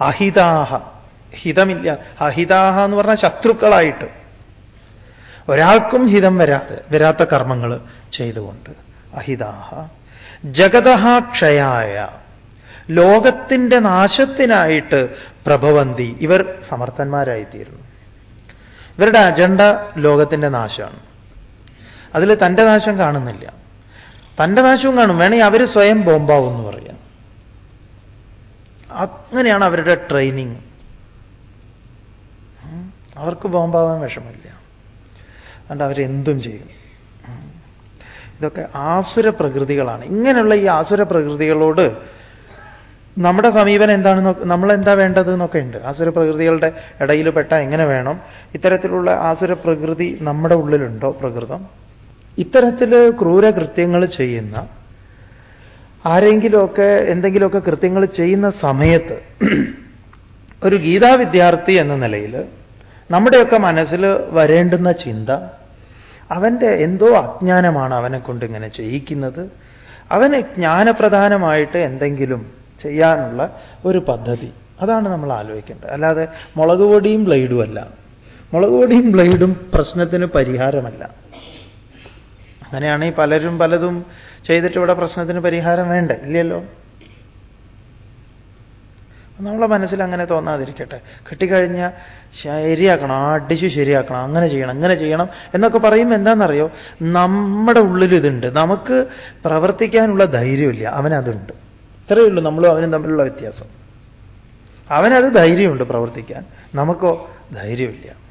അഹിതാഹ. ഹിതമില്ല. അഹിതാഹ എന്ന് പറഞ്ഞാൽ ശത്രുക്കളായിട്ട്. ഒരാൾക്കും ഹിതം വരാതെ വരാത്ത കർമ്മങ്ങൾ ചെയ്തുകൊണ്ട്. അഹിതാഹ. ജഗതഹ ക്ഷയായ. ലോകത്തിന്റെ നാശത്തിനായിട്ട് പ്രഭവന്തി. ഇവർ സമർത്ഥന്മാരായിത്തീരുന്നു. ഇവരുടെ അജണ്ട ലോകത്തിന്റെ നാശമാണ്. അതിൽ തന്റെ നാശം കാണുന്നില്ല. തന്റെ നാശവും കാണും. വേണമെങ്കിൽ അവർ സ്വയം ബോംബാവും എന്ന് പറയാം. അങ്ങനെയാണ് അവരുടെ ട്രെയിനിങ് അവർക്ക് ബോംബാവാൻ വിഷമില്ല അതുകൊണ്ട് അവരെന്തും ചെയ്യും. ഇതൊക്കെ ആസുര പ്രകൃതികളാണ് ഇങ്ങനെയുള്ള ഈ ആസുര പ്രകൃതികളോട് നമ്മുടെ സമീപനം എന്താണ് നമ്മൾ എന്താ വേണ്ടത് എന്നൊക്കെ ഉണ്ട്. ആസുര പ്രകൃതികളുടെ ഇടയിൽ പെട്ട എങ്ങനെ വേണം? ഇത്തരത്തിലുള്ള ആസുര പ്രകൃതി നമ്മുടെ ഉള്ളിലുണ്ടോ പ്രകൃതം? ഇത്തരത്തിൽ ക്രൂരകൃത്യങ്ങൾ ചെയ്യുന്ന ആരെങ്കിലുമൊക്കെ എന്തെങ്കിലുമൊക്കെ കൃത്യങ്ങൾ ചെയ്യുന്ന സമയത്ത് ഒരു ഗീതാ വിദ്യാർത്ഥി എന്ന നിലയിൽ നമ്മുടെയൊക്കെ മനസ്സിൽ വരേണ്ടുന്ന ചിന്ത അവന്റെ എന്തോ അജ്ഞാനമാണ് അവനെ കൊണ്ട് ഇങ്ങനെ ചെയ്യിക്കുന്നത്. അവന് ജ്ഞാനപ്രധാനമായിട്ട് എന്തെങ്കിലും ചെയ്യാനുള്ള ഒരു പദ്ധതി. അതാണ് നമ്മൾ ആലോചിക്കേണ്ടത്. അല്ലാതെ മുളക് പൊടിയും ബ്ലേഡും അല്ല. മുളക് പൊടിയും ബ്ലേഡും പ്രശ്നത്തിന് പരിഹാരമല്ല. അങ്ങനെയാണെങ്കിൽ പലരും പലതും ചെയ്തിട്ട് ഇവിടെ പ്രശ്നത്തിന് പരിഹാരം വേണ്ട? ഇല്ലല്ലോ. നമ്മളെ മനസ്സിൽ അങ്ങനെ തോന്നാതിരിക്കട്ടെ. കിട്ടിക്കഴിഞ്ഞാൽ ശരിയാക്കണം അടിച്ചു ശരിയാക്കണം അങ്ങനെ ചെയ്യണം അങ്ങനെ ചെയ്യണം എന്നൊക്കെ പറയുമ്പോൾ എന്താണെന്നറിയോ നമ്മുടെ ഉള്ളിൽ ഇതുണ്ട്. നമുക്ക് പ്രവർത്തിക്കാനുള്ള ധൈര്യമില്ല. അവനതുണ്ട്. ഇത്രയേ ഉള്ളൂ. നമ്മളും അവനും തമ്മിലുള്ള വ്യത്യാസം. അവനത് ധൈര്യമുണ്ട് പ്രവർത്തിക്കാൻ. നമുക്കോ ധൈര്യമില്ല.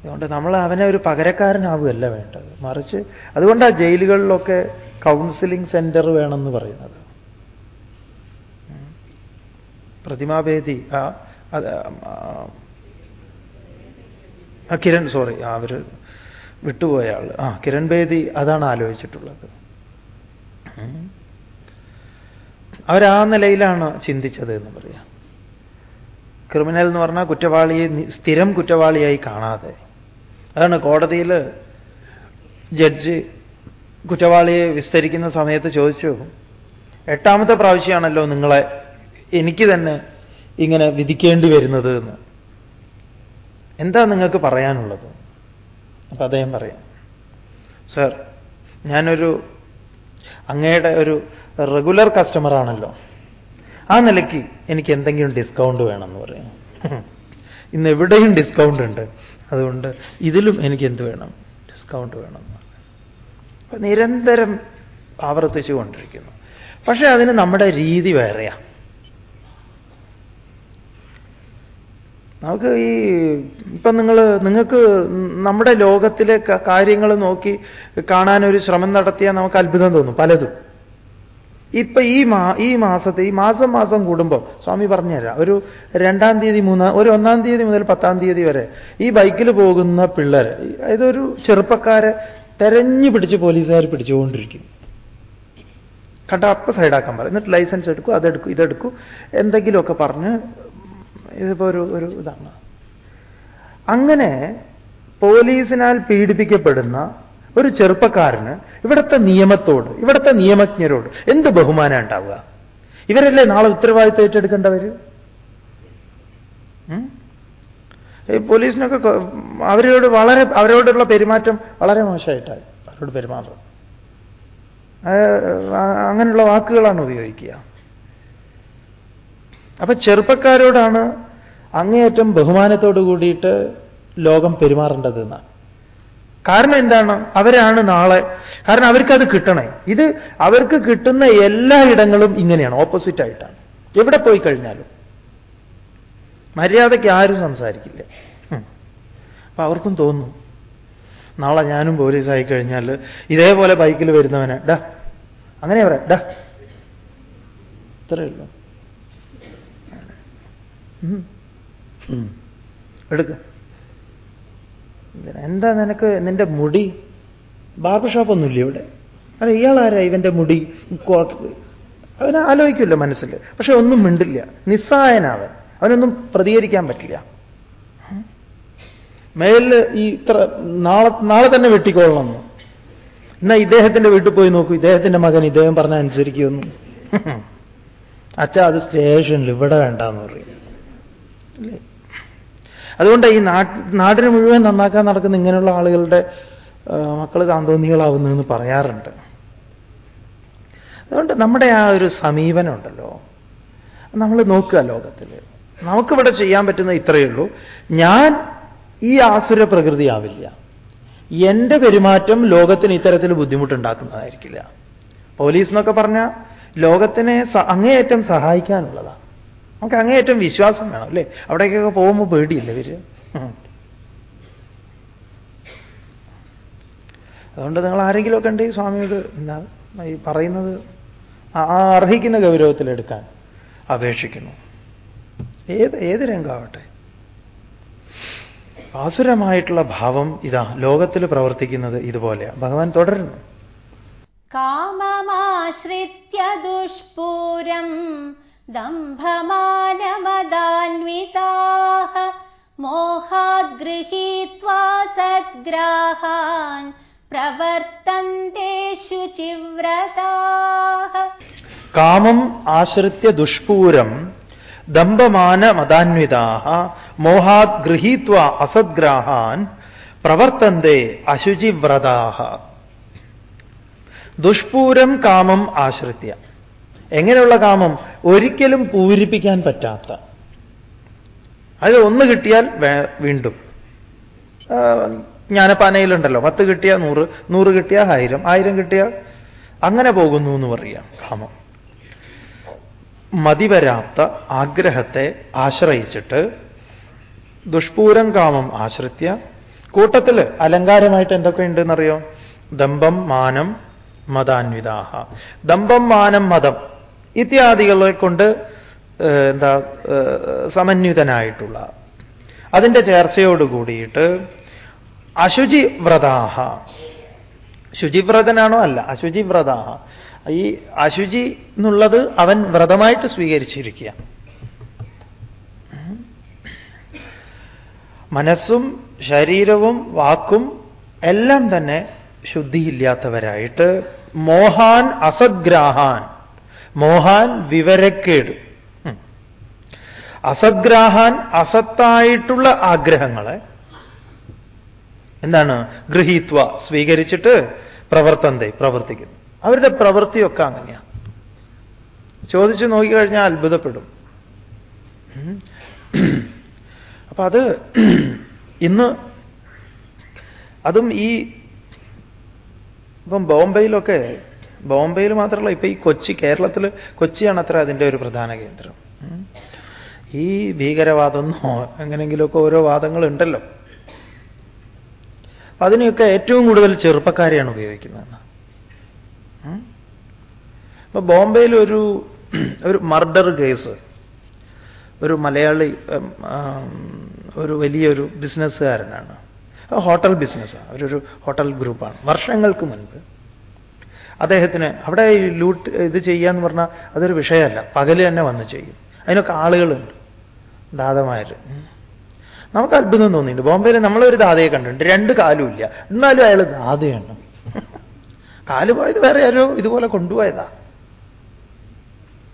അതുകൊണ്ട് നമ്മൾ അവനെ ഒരു പകരക്കാരനാവുകയല്ല വേണ്ടത്. മറിച്ച് അതുകൊണ്ടാണ് ജയിലുകളിലൊക്കെ കൗൺസിലിംഗ് സെന്റർ വേണമെന്ന് പറയുന്നത്. പ്രതിമാഭേദി ആ കിരൺ സോറി അവർ വിട്ടുപോയ ആൾ ആ കിരൺ ബേദി അതാണ് ആലോചിച്ചിട്ടുള്ളത്. അവരാ നിലയിലാണ് ചിന്തിച്ചത് എന്ന് പറയാം. ക്രിമിനൽ എന്ന് പറഞ്ഞാൽ കുറ്റവാളിയെ സ്ഥിരം കുറ്റവാളിയായി കാണാതെ അതാണ് കോടതിയിൽ ജഡ്ജ് കുറ്റവാളിയെ വിസ്തരിക്കുന്ന സമയത്ത് ചോദിച്ചു എട്ടാമത്തെ പ്രാവശ്യമാണല്ലോ നിങ്ങളെ എനിക്ക് തന്നെ ഇങ്ങനെ വിധിക്കേണ്ടി വരുന്നത് എന്ന്. എന്താ നിങ്ങൾക്ക് പറയാനുള്ളത്? അപ്പൊ അദ്ദേഹം പറയാം സർ ഞാനൊരു അങ്ങയുടെ ഒരു റെഗുലർ കസ്റ്റമറാണല്ലോ ആ നിലയ്ക്ക് എനിക്ക് എന്തെങ്കിലും ഡിസ്കൗണ്ട് വേണമെന്ന് പറയും. ഇന്ന് എവിടെയും ഡിസ്കൗണ്ട് ഉണ്ട്. അതുകൊണ്ട് ഇതിലും എനിക്ക് എന്ത് വേണം? ഡിസ്കൗണ്ട് വേണം. അപ്പൊ നിരന്തരം ആവർത്തിച്ചു കൊണ്ടിരിക്കുന്നു. പക്ഷേ അതിന് നമ്മുടെ രീതി വേറെയാണ് നമുക്ക് ഈ ഇപ്പം നിങ്ങൾ നിങ്ങൾക്ക് നമ്മുടെ ലോകത്തിലെ കാര്യങ്ങൾ നോക്കി കാണാനൊരു ശ്രമം നടത്തിയാൽ നമുക്ക് അത്ഭുതം തോന്നും പലതും. ഇപ്പൊ ഈ മാ ഈ മാസത്തെ ഈ മാസം മാസം കൂടുമ്പോൾ സ്വാമി പറഞ്ഞുതരാം. ഒരു രണ്ടാം തീയതി മൂന്നാം ഒരു ഒന്നാം തീയതി മുതൽ പത്താം തീയതി വരെ ഈ ബൈക്കിൽ പോകുന്ന പിള്ളേർ ഇതൊരു ചെറുപ്പക്കാരെ തെരഞ്ഞു പിടിച്ച് പോലീസുകാർ പിടിച്ചുകൊണ്ടിരിക്കും. കണ്ട അപ്പം സൈഡാക്കാൻ പറയും. എന്നിട്ട് ലൈസൻസ് എടുക്കും അതെടുക്കും ഇതെടുക്കും. എന്തെങ്കിലുമൊക്കെ പറഞ്ഞ് ഇതിപ്പോ ഒരു ഒരു ഇതാണ്. അങ്ങനെ പോലീസിനാൽ പീഡിപ്പിക്കപ്പെടുന്ന ഒരു ചെറുപ്പക്കാരന് ഇവിടുത്തെ നിയമത്തോട് ഇവിടുത്തെ നിയമജ്ഞരോട് എന്ത് ബഹുമാനം ഉണ്ടാവുക? ഇവരല്ലേ നാളെ ഉത്തരവാദിത്വം ഏറ്റെടുക്കേണ്ടവർ പോലീസിനൊക്കെ അവരോട് വളരെ അവരോടുള്ള പെരുമാറ്റം വളരെ മോശമായിട്ടായി. അവരോട് പെരുമാറും അങ്ങനെയുള്ള വാക്കുകളാണ് ഉപയോഗിക്കുക. അപ്പൊ ചെറുപ്പക്കാരോടാണ് അങ്ങേയറ്റം ബഹുമാനത്തോടു കൂടിയിട്ട് ലോകം പെരുമാറേണ്ടതെന്നാണ് കാരണം എന്താണ്? അവരാണ് നാളെ. കാരണം അവർക്കത് കിട്ടണേ. ഇത് അവർക്ക് കിട്ടുന്ന എല്ലാ ഇടങ്ങളും ഇങ്ങനെയാണ് ഓപ്പോസിറ്റ് ആയിട്ടാണ്. എവിടെ പോയി കഴിഞ്ഞാലും. മര്യാദയ്ക്ക് ആരും സംസാരിക്കില്ല. അപ്പൊ അവർക്കും തോന്നും നാളെ ഞാനും പോലീസായി കഴിഞ്ഞാൽ ഇതേപോലെ ബൈക്കിൽ വരുന്നവനെ. ഡാ അങ്ങനെ പറയാം. ഡാ. ഇത്രയുള്ളൂ എടുക്ക. എന്താ നിനക്ക് നിന്റെ മുടി? ബാർബർ ഷോപ്പൊന്നുമില്ല ഇവിടെ? അല്ല ഇയാളാരാ ഇവന്റെ മുടി? അവനെ ആലോചിക്കില്ല മനസ്സിൽ. പക്ഷെ ഒന്നും മിണ്ടില്ല. നിസ്സായനാവൻ. അവനൊന്നും പ്രതികരിക്കാൻ പറ്റില്ല. മേലിൽ ഈ ഇത്ര നാളെ നാളെ തന്നെ വെട്ടിക്കൊള്ളണം. എന്നാ ഇദ്ദേഹത്തിന്റെ വീട്ടിൽ പോയി നോക്കൂ. ഇദ്ദേഹത്തിന്റെ മകൻ ഇദ്ദേഹം പറഞ്ഞ അനുസരിക്കുമെന്നും. അച്ഛ അത് സ്റ്റേഷനിൽ ഇവിടെ വേണ്ടെന്ന് പറയും. അതുകൊണ്ട് ഈ നാട്ടിന് മുഴുവൻ നന്നാക്കാൻ നടക്കുന്ന ഇങ്ങനെയുള്ള ആളുകളുടെ മക്കൾ താന്തോന്നികളാവുന്നതെന്ന് പറയാറുണ്ട്. അതുകൊണ്ട് നമ്മുടെ ആ ഒരു സമീപനം ഉണ്ടല്ലോ നമ്മൾ നോക്കുക ലോകത്തിൽ നമുക്കിവിടെ ചെയ്യാൻ പറ്റുന്ന ഇത്രയേ ഉള്ളൂ. ഞാൻ ഈ ആസുര പ്രകൃതിയാവില്ല. എന്റെ പെരുമാറ്റം ലോകത്തിന് ഇത്തരത്തിൽ ബുദ്ധിമുട്ടുണ്ടാക്കുന്നതായിരിക്കില്ല. പോലീസ് എന്നൊക്കെ പറഞ്ഞാൽ ലോകത്തിനെ അങ്ങേയറ്റം സഹായിക്കാനുള്ളതാണ് നമുക്ക് അങ്ങേയറ്റം വിശ്വാസം വേണം അല്ലേ? അവിടേക്കൊക്കെ പോകുമ്പോൾ പേടിയില്ല ഇവർ? അതുകൊണ്ട് നിങ്ങൾ ആരെങ്കിലുമൊക്കെ ഉണ്ട് ഈ സ്വാമിയോട് എന്താ ഈ പറയുന്നത്? ആ അർഹിക്കുന്ന ഗൗരവത്തിലെടുക്കാൻ അപേക്ഷിക്കുന്നു. ഏത് ഏത് രംഗമാവട്ടെ ആസുരമായിട്ടുള്ള ഭാവം ഇതാ ലോകത്തിൽ പ്രവർത്തിക്കുന്നത് ഇതുപോലെയാണ് ഭഗവാൻ തുടരുന്നു. കാമമാശ്രിത്യ ദുഷ്പൂരം दम्भमानमदान्विताः मोहाद्गृहीत्वा सद्ग्राहान् प्रवर्तन्ते शुचिव्रताः। कामम् आश्रित्य दुष्पूरम् दम्भमानमदान्विताः, मोहात् गृहीत्वा असद्ग्राहान् प्रवर्तन्ते अशुचिव्रताः। दुष्पूरं कामम् आश्रित्य। എങ്ങനെയുള്ള കാമം? ഒരിക്കലും പൂരിപ്പിക്കാൻ പറ്റാത്ത. അത് ഒന്ന് കിട്ടിയാൽ വീണ്ടും. ജ്ഞാനപ്പാനയിലുണ്ടല്ലോ പത്ത് കിട്ടിയാൽ നൂറ് നൂറ് കിട്ടിയാൽ ആയിരം ആയിരം കിട്ടിയാൽ അങ്ങനെ പോകുന്നു എന്ന് പറയാം കാമം. മതിവരാത്ത ആഗ്രഹത്തെ ആശ്രയിച്ചിട്ട് ദുഷ്പൂരം കാമം ആശ്രിത്യ. കൂട്ടത്തിൽ അലങ്കാരമായിട്ട് എന്തൊക്കെ ഉണ്ടെന്നറിയോ? ദമ്പം മാനം മതാന്വിതാഹ ദമ്പം മാനം മതം ഇത്യാദികളെ കൊണ്ട് എന്താ സമന്വിതനായിട്ടുള്ള. അതിന്റെ ചേർച്ചയോട് കൂടിയിട്ട് അശുചി വ്രതാഹ ശുചിവ്രതനാണോ അല്ല അശുചി വ്രതാഹ ഈ അശുചി എന്നുള്ളത് അവൻ വ്രതമായിട്ട് സ്വീകരിച്ചിരിക്കുക. മനസ്സും ശരീരവും വാക്കും എല്ലാം തന്നെ ശുദ്ധിയില്ലാത്തവരായിട്ട് മോഹാൻ അസദ്ഗ്രാഹാൻ മോഹാൻ വിവരക്കേട്. അസദ്ഗ്രാഹാൻ അസത്തായിട്ടുള്ള ആഗ്രഹങ്ങളെ എന്താണ്? ഗൃഹീത്വ സ്വീകരിച്ചിട്ട് പ്രവർത്തന്തെ പ്രവർത്തിക്കുന്നു. അവരുടെ പ്രവൃത്തിയൊക്കെ അങ്ങനെയാണ് ചോദിച്ചു നോക്കിക്കഴിഞ്ഞാൽ അത്ഭുതപ്പെടും. അപ്പൊ അത് ഇന്ന് അതും ഈ ഇപ്പം ബോംബെയിലൊക്കെ ബോംബെയിൽ മാത്രമല്ല ഇപ്പൊ ഈ കൊച്ചി കേരളത്തിൽ കൊച്ചിയാണ് അത്ര അതിന്റെ ഒരു പ്രധാന കേന്ദ്രം. ഈ ഭീകരവാദമെന്നോ എങ്ങനെങ്കിലുമൊക്കെ ഓരോ വാദങ്ങൾ ഉണ്ടല്ലോ അതിനെയൊക്കെ ഏറ്റവും കൂടുതൽ ചെറുപ്പക്കാരെയാണ് ഉപയോഗിക്കുന്നത് ഇപ്പൊ ബോംബെയിൽ ഒരു ഒരു മർഡർ കേസ് ഒരു മലയാളി ഒരു വലിയൊരു ബിസിനസ്സുകാരനാണ്. ഹോട്ടൽ ബിസിനസ്സാണ്. അവരൊരു ഹോട്ടൽ ഗ്രൂപ്പാണ്. വർഷങ്ങൾക്ക് മുൻപ് അദ്ദേഹത്തിന് അവിടെ ലൂട്ട് ഇത് ചെയ്യാന്ന് പറഞ്ഞാൽ അതൊരു വിഷയമല്ല. പകൽ തന്നെ വന്ന് ചെയ്യും. അതിനൊക്കെ ആളുകളുണ്ട്. ദാതമാര് നമുക്ക് അത്ഭുതം തോന്നിയിട്ടുണ്ട്. ബോംബെയിൽ നമ്മളൊരു ദാതയെ കണ്ടിട്ടുണ്ട്. രണ്ട് കാലുമില്ല എന്നാലും അയാൾ ദാതയാണ്. കാൽ പോയത് വേറെ ആരോ ഇതുപോലെ കൊണ്ടുപോയതാ.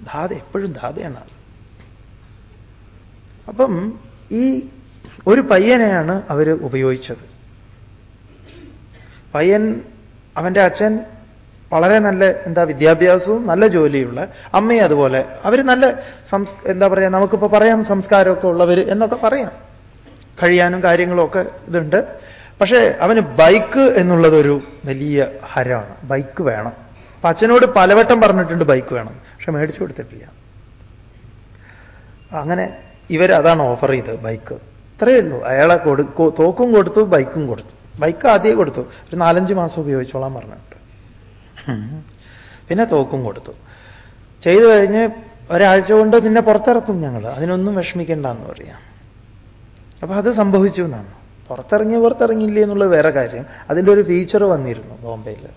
ധാത എപ്പോഴും ധാതയാണ് അപ്പം ഈ ഒരു പയ്യനെയാണ് അവർ ഉപയോഗിച്ചത്. പയ്യൻ അവന്റെ അച്ഛൻ വളരെ നല്ല എന്താ വിദ്യാഭ്യാസവും നല്ല ജോലിയുള്ള അമ്മയും അതുപോലെ അവർ നല്ല സംസ് എന്താ പറയുക നമുക്കിപ്പോൾ പറയാം സംസ്കാരമൊക്കെ ഉള്ളവർ എന്നൊക്കെ പറയാം. കഴിയാനും കാര്യങ്ങളൊക്കെ ഇതുണ്ട്. പക്ഷേ അവന് ബൈക്ക് എന്നുള്ളതൊരു വലിയ ഹരമാണ് ബൈക്ക് വേണം. അപ്പൊ അച്ഛനോട് പലവട്ടം പറഞ്ഞിട്ടുണ്ട് ബൈക്ക് വേണം. പക്ഷെ മേടിച്ചു കൊടുത്തിട്ടില്ല. അങ്ങനെ ഇവർ അതാണ് ഓഫർ ചെയ്തത് ബൈക്ക്. ഇത്രയേ ഉള്ളൂ. അയാളെ കൊടു തോക്കും കൊടുത്തു ബൈക്കും കൊടുത്തു. ബൈക്ക് ആദ്യമേ കൊടുത്തു. ഒരു നാലഞ്ച് മാസം ഉപയോഗിച്ചോളാൻ പറഞ്ഞിട്ട് പിന്നെ തോക്കും കൊടുത്തു. ചെയ്തു കഴിഞ്ഞ് ഒരാഴ്ച കൊണ്ട് നിന്നെ പുറത്തിറക്കും ഞങ്ങൾ അതിനൊന്നും വിഷമിക്കേണ്ട എന്ന് പറയാം. അപ്പൊ അത് സംഭവിച്ചു എന്നാണ്. പുറത്തിറങ്ങി പുറത്തിറങ്ങിയില്ലേ എന്നുള്ളത് വേറെ കാര്യം. അതിന്റെ ഒരു ഫീച്ചർ വന്നിരുന്നു ബോംബെയിൽ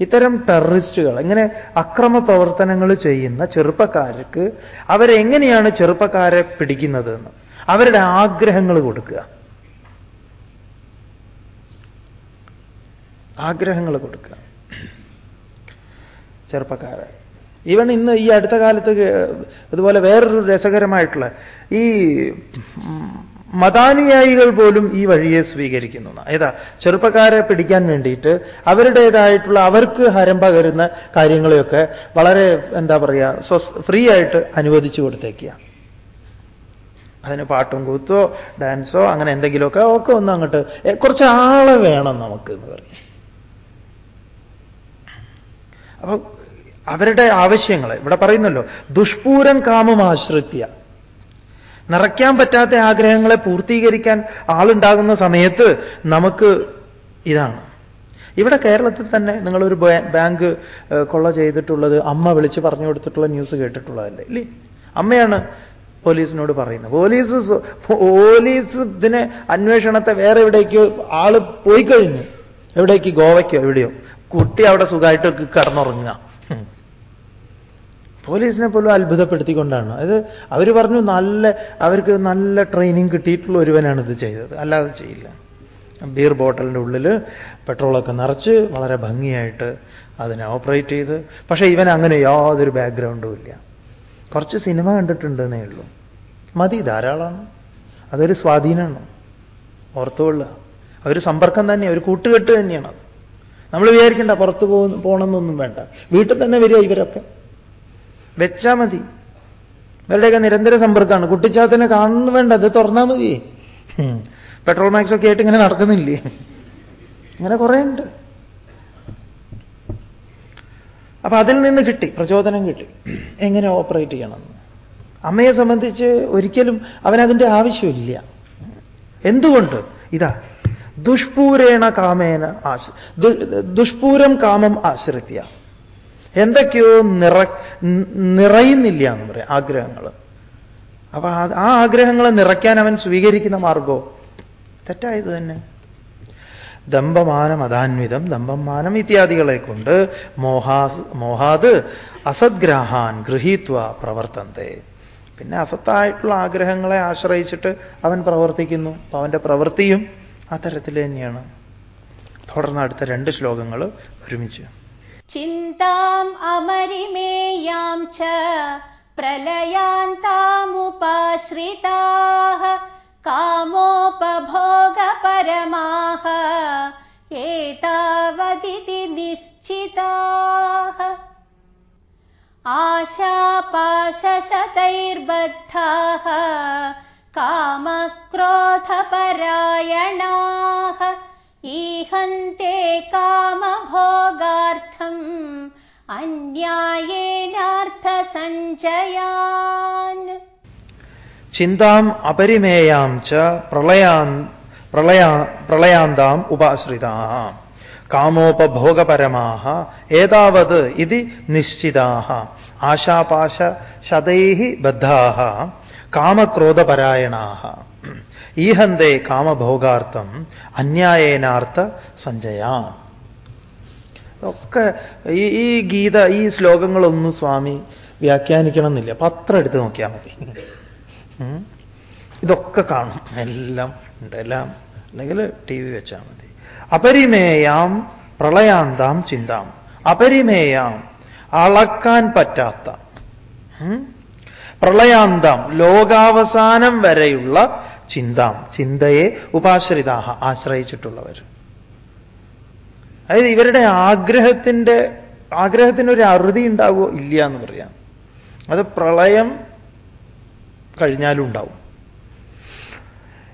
ഇത്തരം ടെററിസ്റ്റുകൾ ഇങ്ങനെ അക്രമ പ്രവർത്തനങ്ങൾ ചെയ്യുന്ന ചെറുപ്പക്കാർക്ക് അവരെങ്ങനെയാണ് ചെറുപ്പക്കാരെ പിടിക്കുന്നത് എന്ന്? അവരുടെ ആഗ്രഹങ്ങൾ കൊടുക്കുക. ആഗ്രഹങ്ങൾ കൊടുക്കുക. ചെറുപ്പക്കാരെ ഈവൻ ഇന്ന് ഈ അടുത്ത കാലത്ത് അതുപോലെ വേറൊരു രസകരമായിട്ടുള്ള ഈ മതാനുയായികൾ പോലും ഈ വഴിയെ സ്വീകരിക്കുന്നു. ഏതാ ചെറുപ്പക്കാരെ പിടിക്കാൻ വേണ്ടിയിട്ട് അവരുടേതായിട്ടുള്ള അവർക്ക് ഹരം പകരുന്ന കാര്യങ്ങളെയൊക്കെ വളരെ എന്താ പറയുക ഫ്രീ ആയിട്ട് അനുവദിച്ചു കൊടുത്തേക്കുക. അതിന് പാട്ടും കൂത്തോ ഡാൻസോ അങ്ങനെ എന്തെങ്കിലുമൊക്കെ ഒക്കെ ഒന്ന് അങ്ങോട്ട് കുറച്ച് ആളെ വേണം നമുക്ക് എന്ന് പറഞ്ഞു അപ്പൊ അവരുടെ ആവശ്യങ്ങൾ ഇവിടെ പറയുന്നല്ലോ ദുഷ്പൂരം കാമം ആശ്രിത്യ. നിറയ്ക്കാൻ പറ്റാത്ത ആഗ്രഹങ്ങളെ പൂർത്തീകരിക്കാൻ ആളുണ്ടാകുന്ന സമയത്ത് നമുക്ക് ഇതാണ്. ഇവിടെ കേരളത്തിൽ തന്നെ നിങ്ങളൊരു ബാങ്ക് കൊള്ള ചെയ്തിട്ടുള്ളത് അമ്മ വിളിച്ച് പറഞ്ഞു കൊടുത്തിട്ടുള്ള ന്യൂസ് കേട്ടിട്ടുള്ളതല്ലേ? ഇല്ലേ? അമ്മയാണ് പോലീസിനോട് പറയുന്നത്. പോലീസ് പോലീസ് ഇതിനെ അന്വേഷണത്തെ വേറെ എവിടേക്കോ ആൾ പോയി കഴിഞ്ഞു. എവിടേക്ക്? ഗോവയ്ക്കോ എവിടെയോ. കുട്ടി അവിടെ സുഖമായിട്ട് കിടന്നുറങ്ങുക. പോലീസിനെ പോലും അത്ഭുതപ്പെടുത്തിക്കൊണ്ടാണ്. അത് അവർ പറഞ്ഞു നല്ല അവർക്ക് നല്ല ട്രെയിനിങ് കിട്ടിയിട്ടുള്ള ഒരുവനാണ് ഇത് ചെയ്തത്. അല്ലാതെ ചെയ്യില്ല. ബീർ ബോട്ടലിന്റെ ഉള്ളിൽ പെട്രോളൊക്കെ നിറച്ച് വളരെ ഭംഗിയായിട്ട് അതിനെ ഓപ്പറേറ്റ് ചെയ്ത്. പക്ഷേ ഇവൻ അങ്ങനെ യാതൊരു ബാക്ക്ഗ്രൗണ്ടും ഇല്ല. കുറച്ച് സിനിമ കണ്ടിട്ടുണ്ടെന്നേ ഉള്ളൂ. മതി ധാരാളമാണ് അതൊരു സ്വാധീനമാണ് ഓർത്തുകൊള്ളുക. ഒരു സമ്പർക്കം തന്നെയാണ് ഒരു കൂട്ടുകെട്ട് തന്നെയാണ് നമ്മൾ വിചാരിക്കേണ്ട പുറത്ത് പോകുന്ന പോകണമെന്നൊന്നും വേണ്ട. വീട്ടിൽ തന്നെ വരിക ഇവരൊക്കെ. വെച്ചാ മതി. ഇവരുടെയൊക്കെ നിരന്തര സമ്പർക്കമാണ് കുട്ടിച്ചാത്തനെ കാണുന്നു വേണ്ട അത് തുറന്നാൽ മതി. പെട്രോൾ മാക്സ് ഒക്കെ ആയിട്ട് ഇങ്ങനെ നടക്കുന്നില്ലേ? ഇങ്ങനെ കുറേ ഉണ്ട് അപ്പൊ അതിൽ നിന്ന് കിട്ടി പ്രചോദനം കിട്ടി. എങ്ങനെ ഓപ്പറേറ്റ് ചെയ്യണമെന്ന് അമ്മയെ സംബന്ധിച്ച് ഒരിക്കലും അവനതിന്റെ ആവശ്യമില്ല. എന്തുകൊണ്ട്? ഇതാ ദുഷ്പൂരേണ കാമേന ആശ്ര ദുഷ്പൂരം കാമം ആശ്രിത്യ. എന്തൊക്കെയോ നിറ നിറയുന്നില്ല എന്ന് പറയാം ആഗ്രഹങ്ങൾ. അപ്പൊ ആ- ആഗ്രഹങ്ങളെ നിറയ്ക്കാൻ അവൻ സ്വീകരിക്കുന്ന മാർഗോ? തെറ്റായത് തന്നെ. ദമ്പമാനം അതാന്വിതം ദമ്പമാനം ഇത്യാദികളെ കൊണ്ട് മോഹാ മോഹാത് അസദ്ഗ്രാഹാൻ ഗൃഹീത്വ പ്രവർത്തന്തെ. പിന്നെ അസത്തായിട്ടുള്ള ആഗ്രഹങ്ങളെ ആശ്രയിച്ചിട്ട് അവൻ പ്രവർത്തിക്കുന്നു. അപ്പൊ അവന്റെ പ്രവൃത്തിയും ആ തരത്തിൽ തന്നെയാണ്. തുടർന്ന് അടുത്ത രണ്ട് ശ്ലോകങ്ങൾ ഒരുമിച്ച്. चिन्ताम् अमरिमेयाम् च प्रलयान्तामुपाश्रिताः कामोपभोगपरमाः एतावदिति निश्चिताः। आशापाशशतैर्बद्धाः कामक्रोधपरायणाः ईहन्ते कामभोगार्थम् अन्यायेनार्थसञ्चयान् ചിന്താം അപരിമേയാം ച പ്രളയാൻ പ്രളയാ പ്രളയാന്താം ഉപാശ്രിതാ കാമോപഭോഗപരമാ ഏതാവത് ഇത് നിശ്ചിതാ ആശാപാശ ശതൈ ബദ്ധാ കാമക്രോധപരായണാ ഈഹന്തേ കാമഭോഗാർത്ഥം അന്യായേനാർത്ഥ സഞ്ജയാ. ഒക്കെ ഈ ഈ ഗീത ഈ ശ്ലോകങ്ങളൊന്നും സ്വാമി വ്യാഖ്യാനിക്കണം എന്നില്ല പത്രം എടുത്ത് നോക്കിയാൽ മതി. ഇതൊക്കെ കാണും. എല്ലാം ഉണ്ട് എല്ലാം. അല്ലെങ്കിൽ ടി വി വെച്ചാൽ മതി. അപരിമേയാം പ്രളയാന്താം ചിന്താം. അപരിമേയാം അളക്കാൻ പറ്റാത്ത. പ്രളയാന്തം ലോകാവസാനം വരെയുള്ള ചിന്താം. ചിന്തയെ ഉപാശ്രിതാഹ ആശ്രയിച്ചിട്ടുള്ളവർ അതായത് ഇവരുടെ ആഗ്രഹത്തിന്റെ ആഗ്രഹത്തിനൊരു അറുതി ഉണ്ടാവുമോ ഇല്ല എന്ന് പറയാം. അത് പ്രളയം കഴിഞ്ഞാലും ഉണ്ടാവും.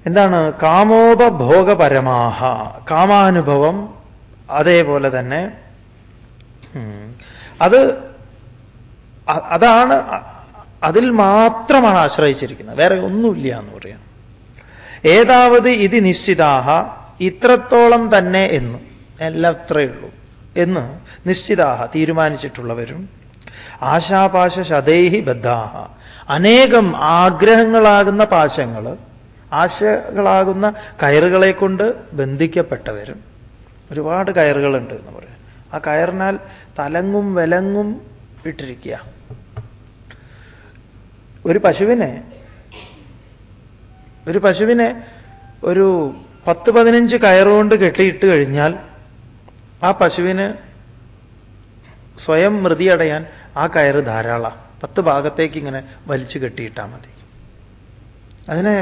എന്താണ്? കാമോപഭോഗപരമാഹ. കാമാനുഭവം അതേപോലെ തന്നെ അത് അതാണ് അതിൽ മാത്രമാണ് ആശ്രയിച്ചിരിക്കുന്നത്. വേറെ ഒന്നുമില്ല എന്ന് പറയാം. ഏതാവത് ഇത് നിശ്ചിതാഹ ഇത്രത്തോളം തന്നെ എന്ന്. എല്ലാം ഉള്ളൂ എന്ന് നിശ്ചിതാഹ തീരുമാനിച്ചിട്ടുള്ളവരും ആശാപാശ ശതൈഹി ബദ്ധാഹ. അനേകം ആഗ്രഹങ്ങളാകുന്ന പാശങ്ങൾ ആശകളാകുന്ന കയറുകളെ കൊണ്ട് ബന്ധിക്കപ്പെട്ടവരും. ഒരുപാട് കയറുകളുണ്ട് എന്ന് പറയാം. ആ കയറിനാൽ തലങ്ങും വിലങ്ങും ഇട്ടിരിക്കുക. ഒരു പശുവിനെ ഒരു പശുവിനെ ഒരു പത്ത് പതിനഞ്ച് കയറുകൊണ്ട് കെട്ടിയിട്ട് കഴിഞ്ഞാൽ ആ പശുവിന് സ്വയം മൃതിയടയാൻ ആ കയറ് ധാരാളമാണ് പത്ത് ഭാഗത്തേക്ക് ഇങ്ങനെ വലിച്ചു കെട്ടിയിട്ടാൽ മതി. അതിനെ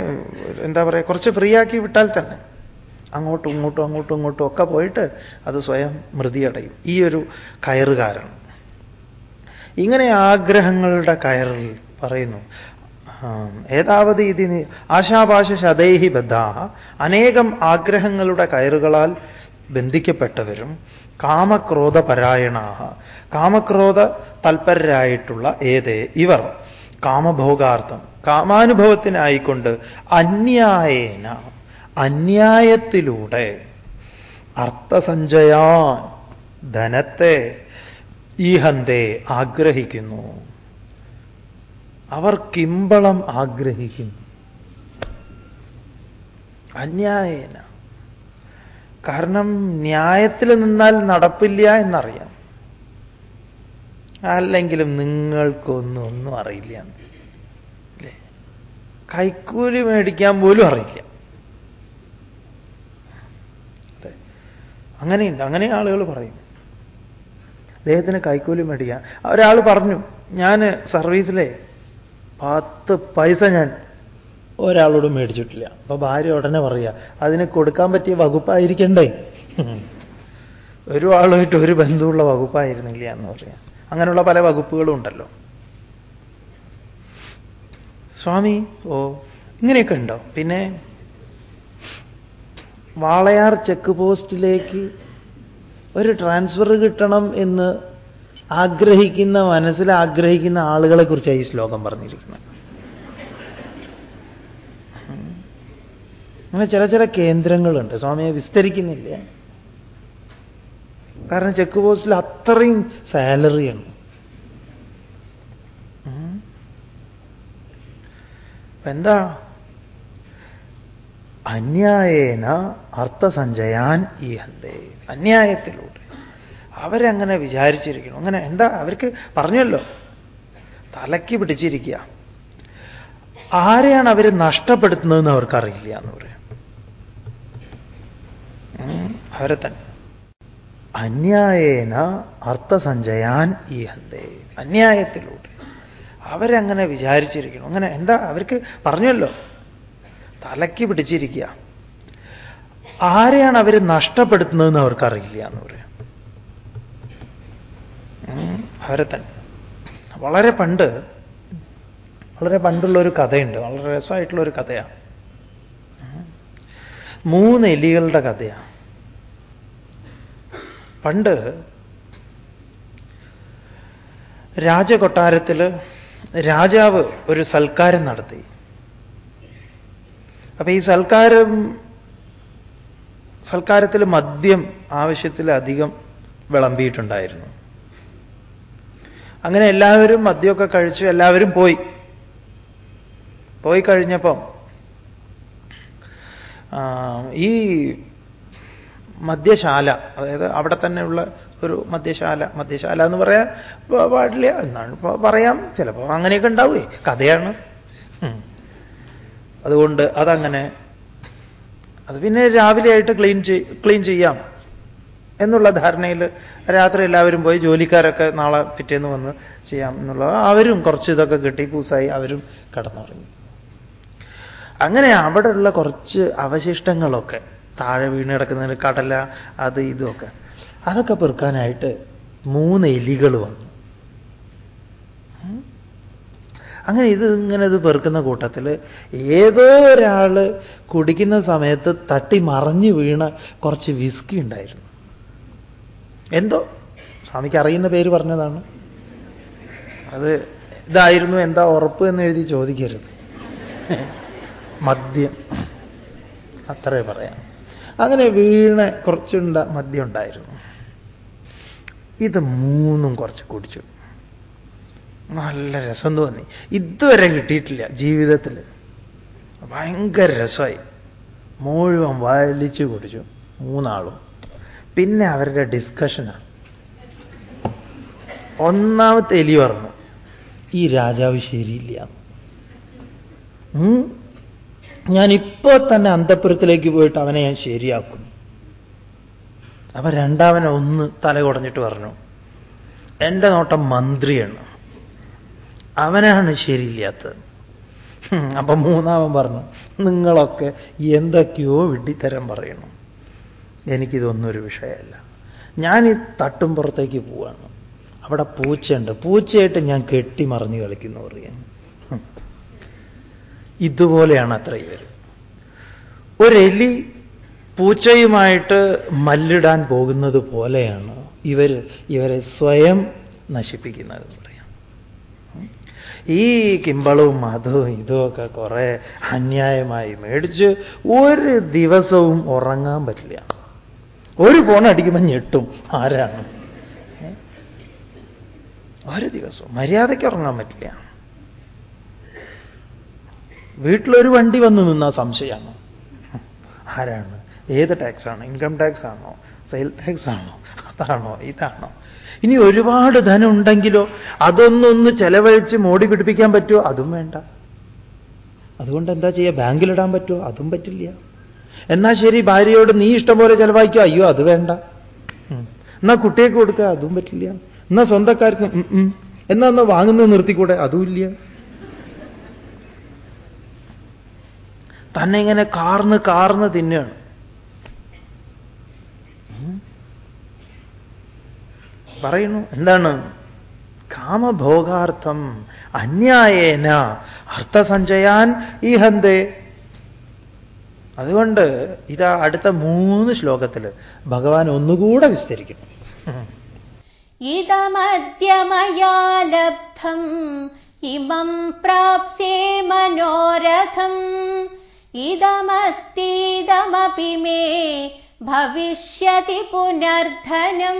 എന്താ പറയുക കുറച്ച് ഫ്രീ ആക്കി വിട്ടാൽ തന്നെ അങ്ങോട്ടും ഇങ്ങോട്ടും അങ്ങോട്ടും ഇങ്ങോട്ടും ഒക്കെ പോയിട്ട് അത് സ്വയം മൃതിയടയും ഈ ഒരു കയറ് ഇങ്ങനെ ആഗ്രഹങ്ങളുടെ കയറിൽ പറയുന്നു ഏതാവത് ഇതി ആശാഭാഷ ശതൈഹി ബദ്ധാഹ. അനേകം ആഗ്രഹങ്ങളുടെ കയറുകളാൽ ബന്ധിക്കപ്പെട്ടവരും കാമക്രോധ പരായണാഹ കാമക്രോധ തൽപരരായിട്ടുള്ള ഏതേ ഇവർ? കാമഭോഗാർത്ഥം. കാമാനുഭവത്തിനായിക്കൊണ്ട് അന്യായേന അന്യായത്തിലൂടെ അർത്ഥസഞ്ചയാൻ ധനത്തെ ഈഹന്തേ ആഗ്രഹിക്കുന്നു. അവർ കിമ്പളം ആഗ്രഹിക്കും അന്യായേന. കാരണം ന്യായത്തിൽ നിന്നാൽ നടപ്പില്ല എന്നറിയാം. അല്ലെങ്കിലും നിങ്ങൾക്കൊന്നും ഒന്നും അറിയില്ല. അല്ലേ? കൈക്കൂലി മേടിക്കാൻ പോലും അറിയില്ല. അങ്ങനെയുണ്ട്. അങ്ങനെ ആളുകൾ പറയും. അദ്ദേഹത്തിന് കൈക്കൂലി മേടിക്കാൻ ഒരാൾ പറഞ്ഞു ഞാൻ സർവീസിലെ പത്ത് പൈസ ഞാൻ ഒരാളോട് മേടിച്ചിട്ടില്ല. അപ്പൊ ഭാര്യ ഉടനെ പറയുക അതിന് കൊടുക്കാൻ പറ്റിയ വകുപ്പായിരിക്കണ്ടേ? ഒരു ആളുമായിട്ട് ഒരു ബന്ധമുള്ള വകുപ്പായിരുന്നില്ല എന്ന് പറയാം. അങ്ങനെയുള്ള പല വകുപ്പുകളും ഉണ്ടല്ലോ. സ്വാമി ഓ ഇങ്ങനെയൊക്കെ ഉണ്ടോ? പിന്നെ വാളയാർ ചെക്ക് പോസ്റ്റിലേക്ക് ഒരു ട്രാൻസ്ഫർ കിട്ടണം എന്ന് ആഗ്രഹിക്കുന്ന മനസ്സിൽ ആഗ്രഹിക്കുന്ന ആളുകളെ കുറിച്ചാണ് ഈ ശ്ലോകം പറഞ്ഞിരിക്കുന്നത്. അങ്ങനെ ചില ചില കേന്ദ്രങ്ങളുണ്ട്. സ്വാമിയെ വിസ്തരിക്കുന്നില്ല? കാരണം ചെക്ക് പോസ്റ്റിൽ അത്രയും സാലറിയാണ് എന്താ? അന്യായേന അർത്ഥസഞ്ചയാൻ ഈ ഹന്തേ അന്യായത്തിലൂടെ. അവരങ്ങനെ വിചാരിച്ചിരിക്കണം അങ്ങനെ എന്താ? അവർക്ക് പറഞ്ഞല്ലോ. തലയ്ക്ക് പിടിച്ചിരിക്കുക. ആരെയാണ് അവർ നഷ്ടപ്പെടുത്തുന്നതെന്ന് അവർക്കറിയില്ല എന്ന് പറയാം. അവരെ തന്നെ. അന്യായേന അർത്ഥസഞ്ചയാൻ ഈ ഹന്തേ അന്യായത്തിലൂടെ. അവരങ്ങനെ വിചാരിച്ചിരിക്കണം അങ്ങനെ എന്താ? അവർക്ക് പറഞ്ഞല്ലോ. തലയ്ക്ക് പിടിച്ചിരിക്കുക. ആരെയാണ് അവർ നഷ്ടപ്പെടുത്തുന്നതെന്ന് അവർക്കറിയില്ല എന്ന് പറയാം. തന്നെ വളരെ പണ്ട് വളരെ പണ്ടുള്ള ഒരു കഥയുണ്ട്. വളരെ രസമായിട്ടുള്ള ഒരു കഥയാണ് മൂന്ന് എലികളുടെ കഥയാണ് പണ്ട് രാജകൊട്ടാരത്തിൽ രാജാവ് ഒരു സൽക്കാരം നടത്തി. അപ്പൊ ഈ സൽക്കാരം സൽക്കാരത്തിൽ മദ്യം ആവശ്യത്തിലധികം വിളമ്പിയിട്ടുണ്ടായിരുന്നു. അങ്ങനെ എല്ലാവരും മദ്യമൊക്കെ കഴിച്ചു എല്ലാവരും പോയി. പോയി കഴിഞ്ഞപ്പം ഈ മദ്യശാല അതായത് അവിടെ തന്നെയുള്ള ഒരു മദ്യശാല മദ്യശാല എന്ന് പറയാൻ പാടില്ല. എന്നാണ് പറയാം. ചിലപ്പോൾ അങ്ങനെയൊക്കെ ഉണ്ടാവുകയെ കഥയാണ്. അതുകൊണ്ട് അതങ്ങനെ അത് പിന്നെ രാവിലെ ആയിട്ട് ക്ലീൻ ക്ലീൻ ചെയ്യാം. എന്നുള്ള ധാരണയിൽ രാത്രി എല്ലാവരും പോയി ജോലിക്കാരൊക്കെ നാളെ പിറ്റേന്ന് വന്ന് ചെയ്യാം എന്നുള്ള അവരും കുറച്ച് ഇതൊക്കെ കിട്ടി പൂസായി അവരും കടന്നുറങ്ങി. അങ്ങനെ അവിടെയുള്ള കുറച്ച് അവശിഷ്ടങ്ങളൊക്കെ താഴെ വീണ് കിടക്കുന്ന കടല അത് ഇതുമൊക്കെ അതൊക്കെ പെറുക്കാനായിട്ട് മൂന്ന് എലികൾ വന്നു. അങ്ങനെ ഇത് ഇങ്ങനെ ഇത് പെറുക്കുന്ന കൂട്ടത്തിൽ ഏതോ ഒരാൾ കുടിക്കുന്ന സമയത്ത് തട്ടി മറിഞ്ഞു വീണ കുറച്ച് വിസ്കി ഉണ്ടായിരുന്നു. എന്തോ? സ്വാമിക്ക് അറിയുന്ന പേര് പറഞ്ഞതാണ്. അത് ഇതായിരുന്നു എന്താ ഉറപ്പ് എന്ന് എഴുതി ചോദിക്കരുത്. മദ്യം. അത്രേ പറയാം. അങ്ങനെ വീണ കുറച്ചുണ്ട മദ്യം ഉണ്ടായിരുന്നു. ഇത് മൂന്നും കുറച്ച് കുടിച്ചു. നല്ല രസം തോന്നി. ഇതുവരെ കിട്ടിയിട്ടില്ല ജീവിതത്തിൽ. ഭയങ്കര രസമായി. മുഴുവൻ വലിച്ചു കുടിച്ചു. മൂന്നാളും. പിന്നെ അവരുടെ ഡിസ്കഷനാണ് ഒന്നാമത്തെ എലി പറഞ്ഞു ഈ രാജാവ് ശരിയില്ല. ഞാൻ ഇപ്പോൾ തന്നെ അന്തപുരത്തിലേക്ക് പോയിട്ട് അവനെ ഞാൻ ശരിയാക്കും. അപ്പൊ രണ്ടാമനെ ഒന്ന് തല കുടഞ്ഞിട്ട് പറഞ്ഞു എന്റെ നോട്ടം മന്ത്രിയാണ്. അവനാണ് ശരിയില്ലാത്തത്. അപ്പൊ മൂന്നാമൻ പറഞ്ഞു നിങ്ങളൊക്കെ എന്തൊക്കെയോ വിഡ്ഢിത്തരം പറയണം. എനിക്കിതൊന്നും ഒരു വിഷയമല്ല. ഞാൻ ഈ തട്ടും പുറത്തേക്ക് പോവാണ്. അവിടെ പൂച്ചയുണ്ട്. പൂച്ചയായിട്ട് ഞാൻ കെട്ടി മറിഞ്ഞു കളിക്കുന്നു പറയാൻ. ഇതുപോലെയാണ് അത്ര ഇവർ ഒരെലി പൂച്ചയുമായിട്ട് മല്ലിടാൻ പോകുന്നത് പോലെയാണ് ഇവർ ഇവരെ സ്വയം നശിപ്പിക്കുന്നത് പറയാം ഈ കിമ്പളവും അതും ഇതുമൊക്കെ കുറേ അന്യായമായി മേടിച്ച് ഒരു ദിവസവും ഉറങ്ങാൻ പറ്റില്ല. ഒരു ഫോൺ അടിക്കുമ്പോൾ ഞെട്ടും. ആരാണ്? ഒരു ദിവസവും. മര്യാദയ്ക്ക് ഉറങ്ങാൻ പറ്റില്ല. വീട്ടിലൊരു വണ്ടി വന്നു നിന്നാ സംശയമാണ്. ആരാണ്? ഏത് ടാക്സ് ആണ് ഇൻകം ടാക്സ് ആണോ സെയിൽ ടാക്സ് ആണോ അതാണോ? ഇതാണോ? ഇനി ഒരുപാട് ധനം ഉണ്ടെങ്കിലോ അതൊന്നൊന്ന് ചെലവഴിച്ച് മോടി പിടിപ്പിക്കാൻ പറ്റുമോ അതും വേണ്ട. അതുകൊണ്ട് എന്താ ചെയ്യുക ബാങ്കിലിടാൻ പറ്റുമോ അതും പറ്റില്ല. എന്നാ ശരി ഭാര്യയോട് നീ ഇഷ്ടം പോലെ ചെലവാക്കിയോ? അയ്യോ അത് വേണ്ട. എന്നാ കുട്ടിയൊക്കെ കൊടുക്കുക അതും പറ്റില്ല. എന്നാ സ്വന്തക്കാർക്ക്. എന്നാ എന്നാ വാങ്ങുന്നത് നിർത്തിക്കൂടെ? അതുമില്ല തന്നെ ഇങ്ങനെ കാർന്ന് കാർന്ന് തിന്നുകയാണ്. പറയുന്നു എന്താണ്? കാമഭോഗാർത്ഥം അന്യായേന അർത്ഥസഞ്ചയാൻ ഈഹന്തേ അതുകൊണ്ട് ഇതാ അടുത്ത മൂന്ന് ശ്ലോകത്തിൽ ഭഗവാൻ ഒന്നുകൂടെ വിസ്തരിക്കും ഇതമദ്യമയാലബ്ധം ഇമം പ്രാപ്സേ മനോരഥം. ഇതമസ്തീതമപി മേ ഭവിഷ്യതി പുനർധനം.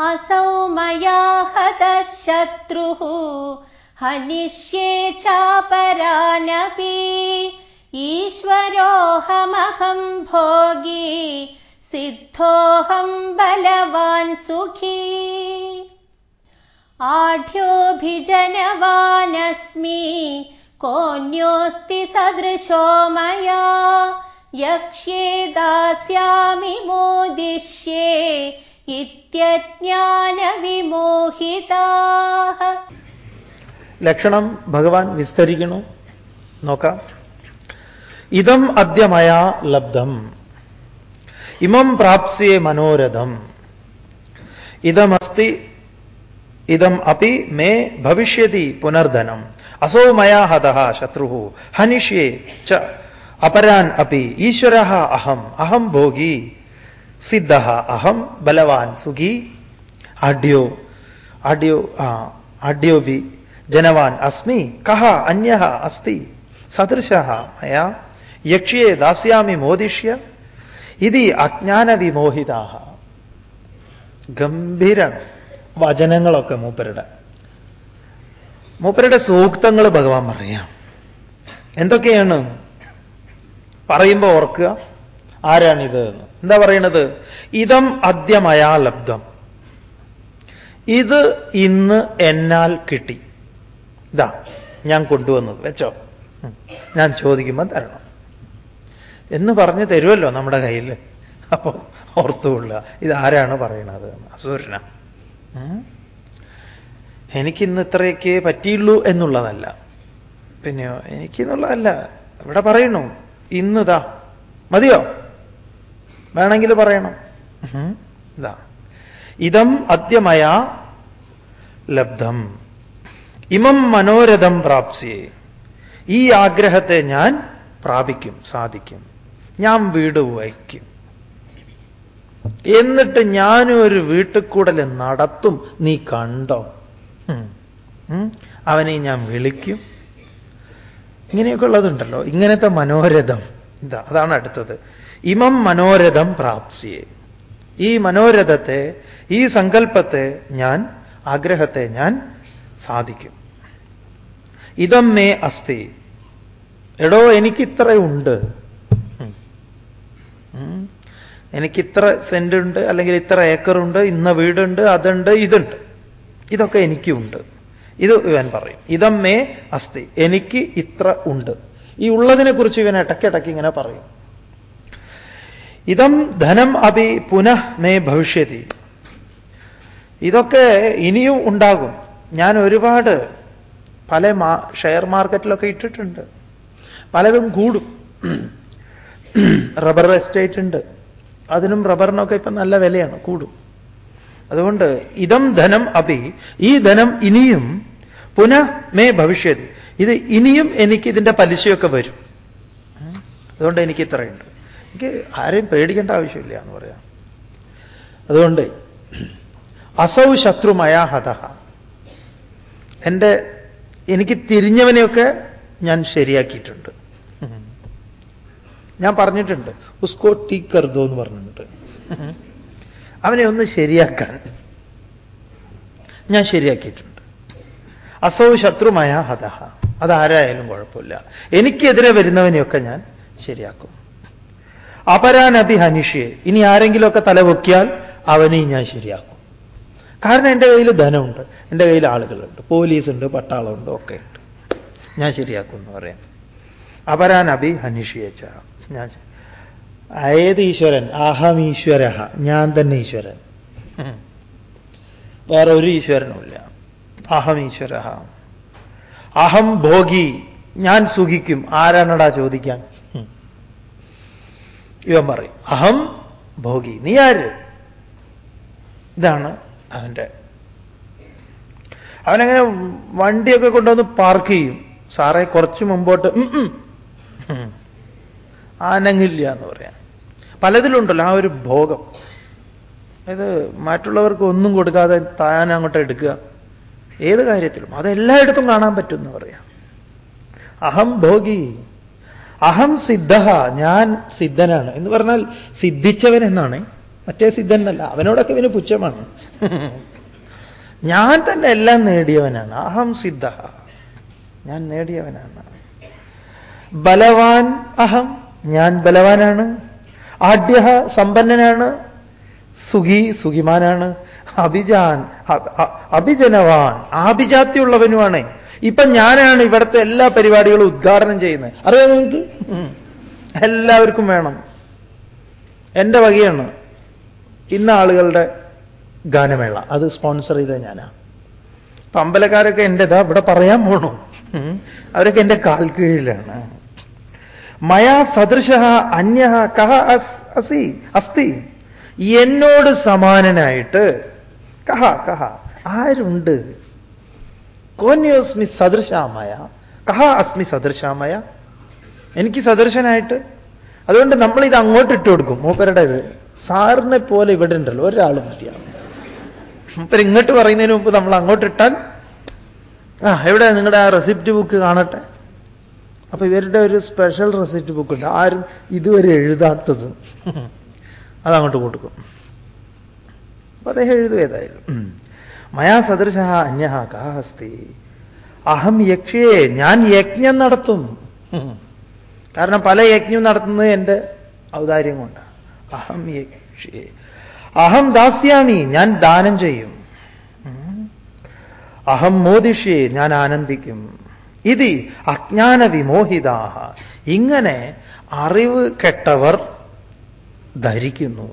അസൗമയാഹത ശത്രു ഹനിഷ്യേ ചാപരാനപി. ഈശ്വരോഹമഹം ഭോഗി സിദ്ധോഹം ബലവാൻ സുഖീ. ആഢ്യോഭിജനവാനസ്മി കോന്യോസ്തി സദൃശോ മയാ. യക്ഷ്യേ ദാസ്യാമി മോദിഷ്യേ ലക്ഷണം ഭഗവാൻ വിസ്തരിക്കണു നോക്കാം. ഇതം അദ്യമയാ ലബ്ധം. ഇമം പ്രാപ്സ്യേ മനോരഥം. ഇതമസ്തി ഇതം അപ്പി മേ ഭവിഷ്യതി പുനർധനം. അസോ മയാ ഹത ശത്രു ഹനിഷ്യേ ച അപരാൻ അപ്പി ഈശ്വര അഹം അഹം ഭോഗി സിദ്ധ അഹം ബലവാൻ സുഖി ആഢ്യോ ആഢ്യോ ആ ആഢ്യോപി ജനവാൻ അസ്മി കഹ അന്യ അസ്തി സദൃശ മയാ യക്ഷ്യേ ദാസ്യാമി മോദിഷ്യ ഇതി അജ്ഞാനവിമോഹിതാഹ ഗംഭീര വചനങ്ങളൊക്കെ മൂപ്പരുടെ. മൂപ്പരുടെ സൂക്തങ്ങൾ ഭഗവാൻ പറയാം. എന്തൊക്കെയാണ്? പറയുമ്പോൾ ഓർക്കുക ആരാണിത്? എന്താ പറയണത്? ഇതം അദ്യമയാ ലബ്ധം. ഇത് ഇന്ന് എന്നാൽ കിട്ടി. ഇതാ ഞാൻ കൊണ്ടുവന്നത്. വെച്ചോ. ഞാൻ ചോദിക്കുമ്പോൾ തരണം. എന്ന് പറഞ്ഞ് തരുമല്ലോ നമ്മുടെ കയ്യിൽ അപ്പോൾ ഓർത്തുകൊള്ളുക ഇതാരാണ് പറയണത്? അസൂരന? എനിക്കിന്ന് ഇത്രയൊക്കെ പറ്റിയുള്ളൂ എന്നുള്ളതല്ല. പിന്നെയോ എനിക്കെന്നുള്ളതല്ല. ഇവിടെ പറയണു ഇന്നിതാ മതിയോ? വേണമെങ്കിൽ പറയണം. ഇതാ ഇതം അദ്യമയ ലബ്ധം. ഇമം മനോരഥം പ്രാപ്സി ഈ ആഗ്രഹത്തെ ഞാൻ പ്രാപിക്കും സാധിക്കും. ഞാൻ വീട് വയ്ക്കും. എന്നിട്ട് ഞാനും ഒരു വീട്ടുകൂടൽ നടത്തും. നീ കണ്ടോ. അവനെ ഞാൻ വിളിക്കും. ഇങ്ങനെയൊക്കെ ഉള്ളതുണ്ടല്ലോ ഇങ്ങനത്തെ മനോരഥം. ഇതാ അതാണ് അടുത്തത്. ഇമം മനോരഥം പ്രാപ്സിയെ ഈ മനോരഥത്തെ ഈ സങ്കല്പത്തെ ഞാൻ ആഗ്രഹത്തെ ഞാൻ സാധിക്കും. ഇതം മേ അസ്ഥി എടോ എനിക്കിത്രയുണ്ട്. ഉം. എനിക്കിത്ര സെന്റ് ഉണ്ട് അല്ലെങ്കിൽ ഇത്ര ഏക്കറുണ്ട് ഇന്ന വീടുണ്ട് അതുണ്ട് ഇതുണ്ട്. ഇതൊക്കെ എനിക്കുണ്ട്. ഇത് ഇവൻ പറയും. ഇതം മേ അസ്തി. എനിക്ക് ഇത്ര ഉണ്ട്. ഈ ഉള്ളതിനെ കുറിച്ച് ഇവൻ ഇടയ്ക്കിടയ്ക്ക് ഇങ്ങനെ പറയും. ഇതം ധനം അഭി പുനഃ മേ ഭവിഷ്യതി. ഇതൊക്കെ ഇനിയും ഉണ്ടാകും. ഞാൻ ഒരുപാട് പല ഷെയർ മാർക്കറ്റിലൊക്കെ ഇട്ടിട്ടുണ്ട്. പലതും കൂടും. റബ്ബർ എസ്റ്റേറ്റ് ഉണ്ട്. അതിനും റബ്ബറിനൊക്കെ ഇപ്പം നല്ല വിലയാണ് കൂടും. അതുകൊണ്ട് ഇതം ധനം അപി. ഈ ധനം ഇനിയും പുനഃ മേ ഭവിഷ്യത്. ഇത് ഇനിയും എനിക്ക് ഇതിന്റെ പലിശയൊക്കെ വരും. അതുകൊണ്ട് എനിക്ക് ഇത്രയുണ്ട്. എനിക്ക് ആരെയും പേടിക്കേണ്ട ആവശ്യമില്ല എന്ന് പറയാം. അതുകൊണ്ട് അസൗ ശത്രുമയാ ഹത. എന്റെ എനിക്ക് തിരിഞ്ഞവനെയൊക്കെ ഞാൻ ശരിയാക്കിയിട്ടുണ്ട്. ഞാൻ പറഞ്ഞിട്ടുണ്ട്. ഉസ്കോ ടീ കർദോ എന്ന് പറഞ്ഞിട്ടുണ്ട്. അവനെ ഒന്ന് ശരിയാക്കാൻ. ഞാൻ ശരിയാക്കിയിട്ടുണ്ട്. അസൗ ശത്രുമായ ഹതഹ. അതാരായാലും കുഴപ്പമില്ല. എനിക്കെതിരെ വരുന്നവനെയൊക്കെ ഞാൻ ശരിയാക്കും. അപരാനഭി ഹനിഷ്യെ. ഇനി ആരെങ്കിലുമൊക്കെ തലവൊക്കിയാൽ അവനെയും ഞാൻ ശരിയാക്കും. കാരണം എന്റെ കയ്യിൽ ധനമുണ്ട്. എന്റെ കയ്യിൽ ആളുകളുണ്ട്. പോലീസുണ്ട് പട്ടാളമുണ്ട് ഒക്കെ ഉണ്ട് ഞാൻ ശരിയാക്കും എന്ന് പറയാം. അപരാനഭി ഹനിഷ്യച്ച ഞാൻ ഏത് ഈശ്വരൻ? അഹം ഈശ്വര ഞാൻ തന്നെ ഈശ്വരൻ. വേറെ ഒരു ഈശ്വരനുമില്ല. അഹം ഈശ്വര അഹം ഭോഗി. ഞാൻ സുഖിക്കും. ആരാണടാ ചോദിക്കാൻ? ഇവൻ പറയും അഹം ഭോഗി. നീ ആര്? ഇതാണ് അവന്റെ അവനങ്ങനെ വണ്ടിയൊക്കെ കൊണ്ടുവന്ന് പാർക്ക് ചെയ്യും. സാറേ കുറച്ച് മുമ്പോട്ട് ആനങ്ങില്ല എന്ന് പറയാം. പലതിലുണ്ടല്ലോ ആ ഒരു ഭോഗം. അതായത് മറ്റുള്ളവർക്ക് ഒന്നും കൊടുക്കാതെ താൻ അങ്ങോട്ട് എടുക്കുക. ഏത് കാര്യത്തിലും. അതെല്ലായിടത്തും കാണാൻ പറ്റും എന്ന് പറയാം. അഹം ഭോഗി. അഹം സിദ്ധ ഞാൻ സിദ്ധനാണ്. എന്ന് പറഞ്ഞാൽ സിദ്ധിച്ചവൻ എന്നാണ്. മറ്റേ സിദ്ധൻ എന്നല്ല അവനോടൊക്കെ ഇവന് പുച്ഛമാണ്. ഞാൻ തന്നെ എല്ലാം നേടിയവനാണ്. അഹം സിദ്ധ ഞാൻ നേടിയവനാണ്. ബലവാൻ അഹം. ഞാൻ ബലവാനാണ്. ആഢ്യ സമ്പന്നനാണ്. സുഖി സുഖിമാനാണ്. അഭിജാൻ അഭിജനവാൻ ആഭിജാത്യമുള്ളവനുമാണ്. ഇപ്പൊ ഞാനാണ് ഇവിടുത്തെ എല്ലാ പരിപാടികളും ഉദ്ഘാടനം ചെയ്യുന്നത്. അറിയാം നിങ്ങൾക്ക് എല്ലാവർക്കും വേണം. എന്റെ വകയാണ് ഇന്ന ആളുകളുടെ ഗാനമേള. അത് സ്പോൺസർ ചെയ്ത ഞാനാ. അമ്പലക്കാരൊക്കെ എന്റേതാ ഇവിടെ പറയാൻ പോണു. അവരൊക്കെ എന്റെ കാൽ കീഴിലാണ് മയാ സദൃശ അന്യ കഹ അസി അസ്തി. എന്നോട് സമാനനായിട്ട് കഹ കഹ ആരുണ്ട്? കോന്യോസ്മി സദൃശാമയ കഹ അസ്മി സദൃശാമയ എനിക്ക് സദൃശനായിട്ട്. അതുകൊണ്ട് നമ്മൾ ഇത് അങ്ങോട്ട് ഇട്ട് കൊടുക്കും. മൂപ്പരുടെ ഇത് സാറിനെ പോലെ ഇവിടെ ഉണ്ടല്ലോ ഒരാളും മതിയാവും മൂപ്പർ ഇങ്ങോട്ട് പറയുന്നതിന് മുമ്പ് നമ്മൾ അങ്ങോട്ട് ഇട്ടാൽ ആ എവിടെ നിങ്ങളുടെ ആ റെസിപ്റ്റ് ബുക്ക് കാണട്ടെ? അപ്പൊ ഇവരുടെ ഒരു സ്പെഷ്യൽ റെസിപ്റ്റ് ബുക്ക് ഉണ്ട്. ആരും ഇതുവരെ എഴുതാത്തത്. അതങ്ങോട്ട് കൊടുക്കും. അപ്പൊ അദ്ദേഹം എഴുതും മയാ സദൃശ അന്യ കാഹസ്തി അഹം യക്ഷിയെ ഞാൻ യജ്ഞം നടത്തും. കാരണം പല യജ്ഞം നടത്തുന്നത് എന്റെ ഔദാര്യം കൊണ്ടാണ് അഹം യക്ഷിയെ. അഹം ദാസ്യാമി ഞാൻ ദാനം ചെയ്യും. അഹം മോദിഷ്യേ ഞാൻ ആനന്ദിക്കും. ഇത് അജ്ഞാന വിമോഹിതാഹ ഇങ്ങനെ അറിവ് കെട്ടവർ ധരിക്കുന്നു.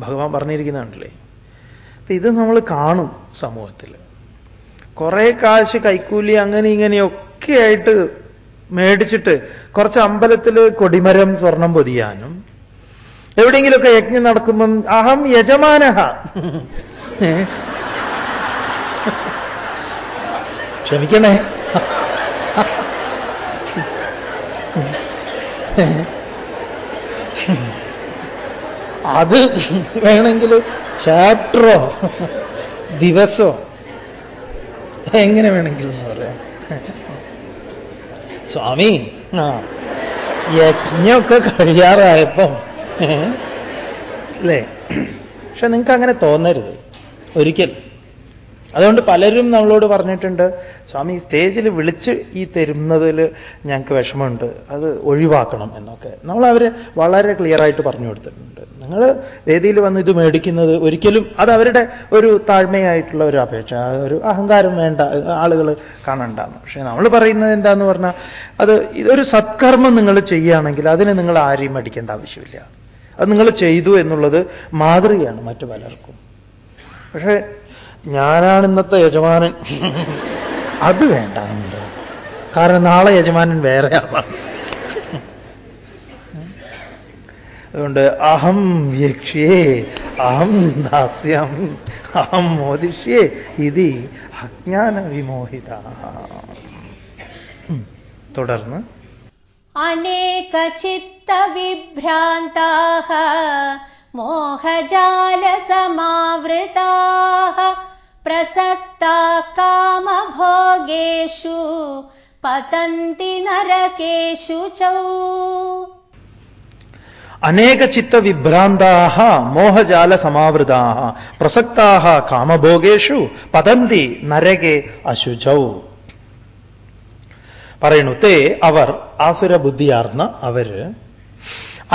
ഭഗവാൻ പറഞ്ഞിരിക്കുന്നുണ്ടല്ലേ? ഇത് നമ്മൾ കാണും സമൂഹത്തിൽ. കുറെ കാശ് കൈക്കൂലി അങ്ങനെ ഇങ്ങനെയൊക്കെ ആയിട്ട് മേടിച്ചിട്ട് കുറച്ച് അമ്പലത്തിൽ കൊടിമരം സ്വർണം പൊതിയാനും എവിടെയെങ്കിലുമൊക്കെ യജ്ഞം നടക്കുമ്പം അഹം യജമാനഹ. ക്ഷമിക്കണേ. അത് വേണമെങ്കിൽ ചാപ്റ്ററോ ദിവസോ എങ്ങനെ വേണമെങ്കിലും എന്ന് പറയാം. സ്വാമി ആ യജ്ഞമൊക്കെ കഴിയാറായപ്പം അല്ലേ? പക്ഷെ നിങ്ങൾക്ക് അങ്ങനെ തോന്നരുത്. ഒരിക്കൽ അതുകൊണ്ട് പലരും നമ്മളോട് പറഞ്ഞിട്ടുണ്ട് സ്വാമി സ്റ്റേജിൽ വിളിച്ച് ഈ തരുന്നതിൽ ഞങ്ങൾക്ക് വിഷമമുണ്ട് അത് ഒഴിവാക്കണം എന്നൊക്കെ. നമ്മൾ അവരെ വളരെ ക്ലിയറായിട്ട് പറഞ്ഞു കൊടുത്തിട്ടുണ്ട്. നിങ്ങൾ വേദിയിൽ വന്ന് ഇത് മേടിക്കുന്നത് ഒരിക്കലും അത് അവരുടെ ഒരു താഴ്മയായിട്ടുള്ള ഒരു അപേക്ഷ ഒരു അഹങ്കാരം വേണ്ട ആളുകൾ കാണണ്ടെന്ന് പക്ഷേ നമ്മൾ പറയുന്നത് എന്താന്ന് പറഞ്ഞാൽ അത് ഇതൊരു സത്കർമ്മം നിങ്ങൾ ചെയ്യുകയാണെങ്കിൽ അതിന് നിങ്ങൾ ആരെയും അടിക്കേണ്ട ആവശ്യമില്ല. അത് നിങ്ങൾ ചെയ്തു എന്നുള്ളത് മാതൃകയാണ് മറ്റു പലർക്കും. പക്ഷേ ഞാനാണ് ഇന്നത്തെ യജമാനൻ. അത് വേണ്ട. കാരണം നാളെ യജമാനൻ വേറെ അതുകൊണ്ട് അഹം യക്ഷ്യേ അഹം ദാസ്യം അഹം മോദിഷ്യേ ഇതി അജ്ഞാന വിമോഹിത തുടർന്ന്. അനേക ചിത്ത വിഭ്രാന്താ മോഹജാല സമാവൃതാ प्रसक्ताः कामभोगेषु पतन्ति नरकेषु च അനേക ചിത്തവിഭ്രാന്താഹ മോഹജാല സമാവൃതാഹ പ്രസക്താഹ കാമഭോഗേഷു പതന്തി നരകെ അശുചൗ പറയുന്നു തേ അവർ ആസുര ബുദ്ധിയാർന്ന അവര്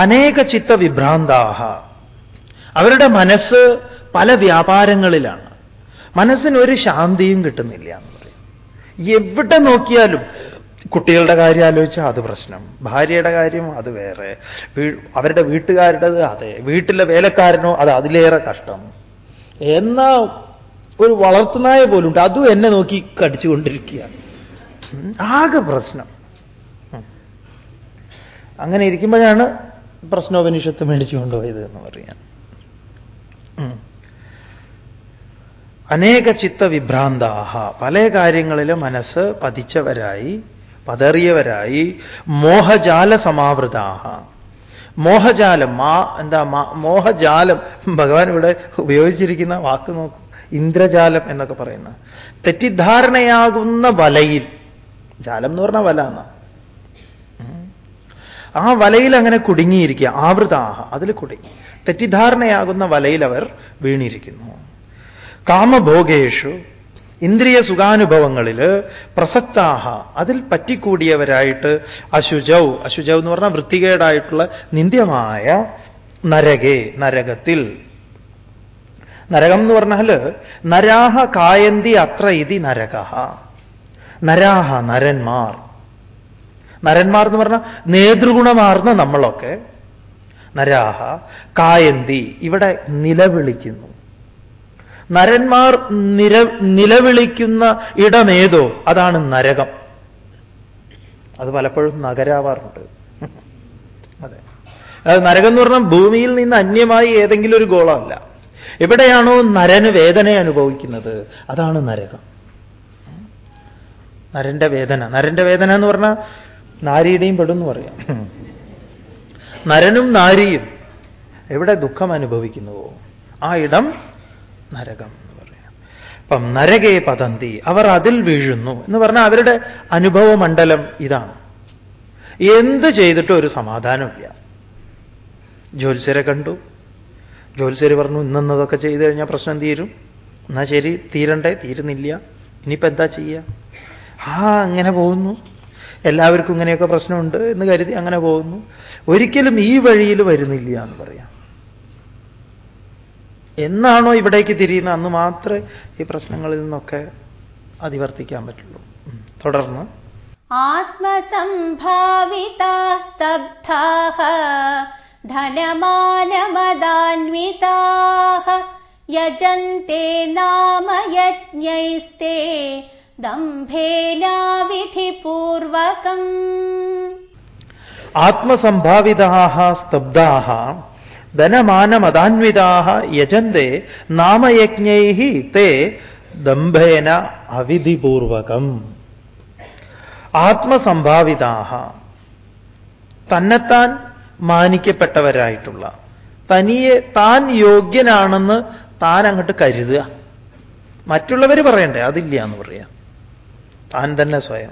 അനേക ചിത്തവിഭ്രാന്താഹ അവരുടെ മനസ്സ് പല വ്യാപാരങ്ങളിലാണ് മനസ്സിന് ഒരു ശാന്തിയും കിട്ടുന്നില്ല എന്ന് പറയും. എവിടെ നോക്കിയാലും കുട്ടികളുടെ കാര്യം ആലോചിച്ചാൽ അത് പ്രശ്നം. ഭാര്യയുടെ കാര്യം അത് വേറെ. അവരുടെ വീട്ടുകാരുടേത് അതെ. വീട്ടിലെ വേലക്കാരനോ അത് അതിലേറെ കഷ്ടം. എന്ന ഒരു വളർത്തുനായ പോലുണ്ട്. അതും എന്നെ നോക്കി കടിച്ചുകൊണ്ടിരിക്കുകയാണ്. ആകെ പ്രശ്നം. അങ്ങനെ ഇരിക്കുമ്പോഴാണ് പ്രശ്നോപനിഷത്ത് മേടിച്ചു കൊണ്ടുപോയത് എന്ന് പറയാൻ. അനേക ചിത്ത വിഭ്രാന്താഹ പല കാര്യങ്ങളിലും മനസ്സ് പതിച്ചവരായി പതറിയവരായി. മോഹജാല സമാവൃതാഹ മോഹജാലം മാ എന്താ മോഹജാലം. ഭഗവാൻ ഇവിടെ ഉപയോഗിച്ചിരിക്കുന്ന വാക്ക് നോക്കൂ. ഇന്ദ്രജാലം എന്നൊക്കെ പറയുന്ന. തെറ്റിദ്ധാരണയാകുന്ന വലയിൽ. ജാലം എന്ന് പറഞ്ഞാൽ വല എന്നാ. ആ വലയിൽ അങ്ങനെ കുടുങ്ങിയിരിക്കുക. ആവൃതാഹ. അതിൽ കുടുങ്ങി. തെറ്റിദ്ധാരണയാകുന്ന വലയിൽ അവർ വീണിരിക്കുന്നു. കാമഭോഗേഷു ഇന്ദ്രിയ സുഖാനുഭവങ്ങളിൽ പ്രസക്താഹ അതിൽ പറ്റിക്കൂടിയവരായിട്ട് അശുചൗ അശുചൗ എന്ന് പറഞ്ഞാൽ വൃത്തികേടായിട്ടുള്ള നിന്ദ്യമായ നരകെ നരകത്തിൽ. നരകം എന്ന് പറഞ്ഞാൽ നരാഹ കായന്തി അത്ര ഇതി നരക നരാഹ നരന്മാർ. നരന്മാർ എന്ന് പറഞ്ഞാൽ നേതൃഗുണമാർന്ന നമ്മളൊക്കെ. നരാഹ കായന്തി ഇവിടെ നിലവിളിക്കുന്നു. നരന്മാർ നിര നിലവിളിക്കുന്ന ഇടമേതോ? അതാണ് നരകം. അത് പലപ്പോഴും നഗരാവാറുണ്ട്. അതെ. അത് നരകം എന്ന് പറഞ്ഞാൽ ഭൂമിയിൽ നിന്ന് അന്യമായി ഏതെങ്കിലും ഒരു ഗോളമല്ല. എവിടെയാണോ നരന് വേദന അനുഭവിക്കുന്നത് അതാണ് നരകം. നരന്റെ വേദന. നരന്റെ വേദന എന്ന് പറഞ്ഞാൽ നാരിയുടെയും പെടും പറയാം. നരനും നാരിയും എവിടെ ദുഃഖം അനുഭവിക്കുന്നുവോ? ആ ഇടം നരകം എന്ന് പറയാം. അപ്പം നരകേ പതന്തി അവർ അതിൽ വീഴുന്നു എന്ന് പറഞ്ഞാൽ അവരുടെ അനുഭവ മണ്ഡലം ഇതാണ്. എന്ത് ചെയ്തിട്ടും ഒരു സമാധാനമില്ല. ജ്യോത്സ്യരെ കണ്ടു. ജ്യോത്സ്യര് പറഞ്ഞു ഇന്നതൊക്കെ ചെയ്തു കഴിഞ്ഞാൽ പ്രശ്നം തീരും. എന്നാ ശരി തീരണ്ടേ തീരുന്നില്ല. ഇനിയിപ്പോൾ എന്താ ചെയ്യുക ആ അങ്ങനെ പോകുന്നു. എല്ലാവർക്കും ഇങ്ങനെയൊക്കെ പ്രശ്നമുണ്ട് എന്ന് കരുതി അങ്ങനെ പോകുന്നു. ഒരിക്കലും ഈ വഴിയിൽ വരുന്നില്ല എന്ന് പറയാം. എന്നാണോ ഇവിടേക്ക് തിരിയുന്ന അന്ന് മാത്രമേ ഈ പ്രശ്നങ്ങളിൽ നിന്നൊക്കെ അതിവർത്തിക്കാൻ പറ്റുള്ളൂ. തുടർന്ന്. ആത്മസംഭാവിതാസ്തബ്ധാഹ ധനമാനമദാന്വിതാഹ യജന്തെ നാമയജ്ഞൈസ്തേ ദംഭേനാവിധിപൂർവകം. ആത്മസംഭാവിതാഹ സ്തബ്ധാഹ ധനമാനമതാന്വിതാഹ യജന്തേ നാമയജ്ഞൈ തേ ദംഭേന അവിധിപൂർവകം. ആത്മസംഭാവിതാഹ. തന്നെത്താൻ മാനിക്കപ്പെട്ടവരായിട്ടുള്ള. തനിയെ താൻ യോഗ്യനാണെന്ന് താൻ അങ്ങോട്ട് കരുതുക. മറ്റുള്ളവർ പറയണ്ടേ അതില്ല എന്ന് പറയാം. താൻ തന്നെ സ്വയം.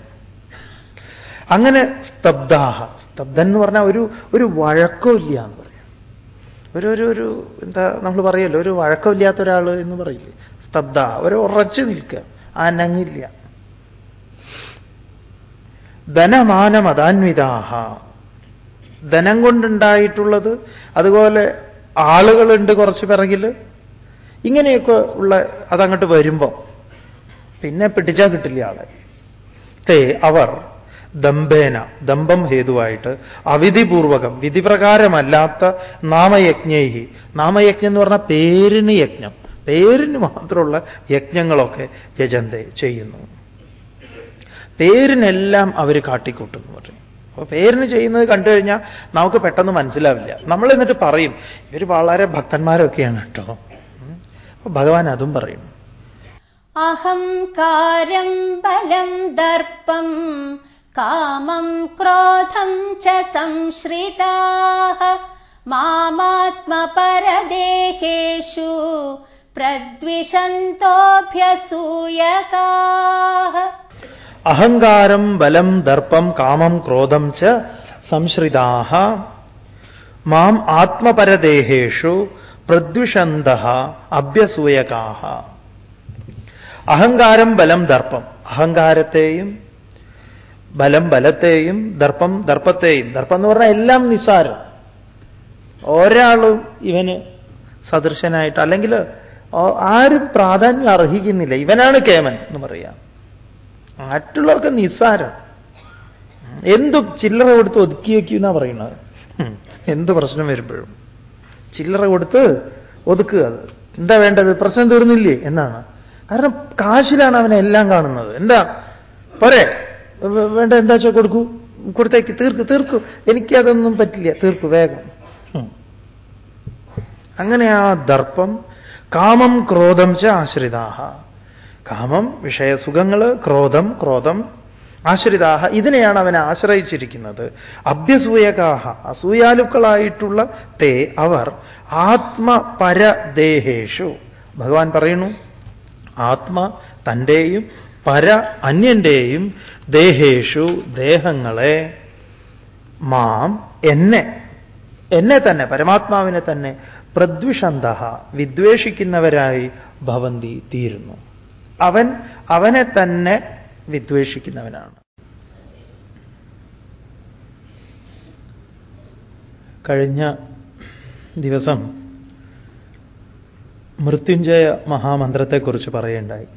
അങ്ങനെ സ്തബ്ധാഹ സ്തബ്ധൻ എന്ന് പറഞ്ഞാൽ ഒരു ഒരു വഴക്കമില്ല എന്ന് പറയാം. ഒരു ഒരു ഒരു എന്താ നമ്മൾ പറയല്ലോ ഒരു വഴക്കമില്ലാത്ത ഒരാൾ എന്ന് പറയില്ലേ? സ്തബ്ധ. ഒരു ഉറച്ചു നിൽക്കുക അനങ്ങില്ല. ധനമാനമതാന്വിതാഹ ധനം കൊണ്ടുണ്ടായിട്ടുള്ളത് അതുപോലെ ആളുകളുണ്ട് കുറച്ച് പിറകിൽ ഇങ്ങനെയൊക്കെ ഉള്ള അതങ്ങോട്ട് വരുമ്പം പിന്നെ പിടിച്ചാൽ കിട്ടില്ല ആളെ. തേ അവർ ദമ്പേന ദമ്പം ഹേതുവായിട്ട് അവിധിപൂർവകം വിധിപ്രകാരമല്ലാത്ത നാമയജ്ഞൈഹി. നാമയജ്ഞം എന്ന് പറഞ്ഞാൽ പേരിന് യജ്ഞം. പേരിന് മാത്രമുള്ള യജ്ഞങ്ങളൊക്കെ യജന്തെ ചെയ്യുന്നു. പേരിനെല്ലാം അവർ കാട്ടിക്കൂട്ടുന്നു പറയും. അപ്പോൾ പേരിന് ചെയ്യുന്നത് കണ്ടു കഴിഞ്ഞാൽ നമുക്ക് പെട്ടെന്ന് മനസ്സിലാവില്ല. നമ്മൾ എന്നിട്ട് പറയും ഇവർ വളരെ ഭക്തന്മാരൊക്കെയാണ് കേട്ടോ. അപ്പൊ ഭഗവാൻ അതും പറയും. അഹംകാരം ബലം ദർപ്പം कामम् क्रोधम् च संश्रिताः मामात्मपरदेहेषु प्रद्विषन्तोऽभ्यसूयकाः അഹങ്കാരം ബലം ദർപ്പം കാമം ക്രോധം ച സംശ്രിതാഹ മാം ആത്മപരദേഹേഷു പ്രദ്വിഷന്ത അഭ്യസൂയകാഹ അഹങ്കാരം ബലം ദർപ്പം അഹങ്കാരത്തെയും ബലം ബലത്തെയും ദർപ്പം ദർപ്പത്തെയും. ദർപ്പം എന്ന് പറഞ്ഞാൽ എല്ലാം നിസ്സാരം. ഒരാളും ഇവന് സദൃശനായിട്ട് അല്ലെങ്കിൽ ആരും പ്രാധാന്യം അർഹിക്കുന്നില്ല. ഇവനാണ് കേമൻ എന്ന് പറയാം. മറ്റുള്ളവർക്ക് നിസ്സാരം. എന്തു ചില്ലറ കൊടുത്ത് ഒതുക്കി വയ്ക്കുന്ന പറയുന്നത്? എന്ത് പ്രശ്നം വരുമ്പോഴും. ചില്ലറ കൊടുത്ത് ഒതുക്കുക. അത് എന്താ വേണ്ടത്? പ്രശ്നം തീർന്നില്ലേ? എന്നാണ്. കാരണം കാശിലാണ് അവനെ എല്ലാം കാണുന്നത്. എന്താ? പോരെ. വേണ്ട എന്താ വെച്ചാൽ കൊടുക്കൂ? കൊടുത്തേക്ക് തീർക്ക് തീർക്കൂ. എനിക്കതൊന്നും പറ്റില്ല. തീർക്കൂ വേഗം. അങ്ങനെ ആ ദർപ്പം കാമം ക്രോധം ച ആശ്രിതാഹ. കാമം വിഷയസുഖങ്ങൾ ക്രോധം ക്രോധം ആശ്രിതാഹ. ഇതിനെയാണ് അവനെ ആശ്രയിച്ചിരിക്കുന്നത്. അഭ്യസൂയകാഹ. അസൂയാലുക്കളായിട്ടുള്ള തേ അവർ ആത്മപരദേഹേഷു. ഭഗവാൻ പറയുന്നു ആത്മ തന്റെയും പര അന്യന്റെയും ദേഹേഷു ദേഹങ്ങളെ മാം എന്നെ എന്നെ തന്നെ പരമാത്മാവിനെ തന്നെ പ്രദ്വിഷന്ത വിദ്വേഷിക്കുന്നവരായി ഭവന്തി തീരുന്നു. അവൻ അവനെ തന്നെ വിദ്വേഷിക്കുന്നവനാണ്. കഴിഞ്ഞ ദിവസം മൃത്യുഞ്ജയ മഹാമന്ത്രത്തെക്കുറിച്ച് പറയുണ്ടായി.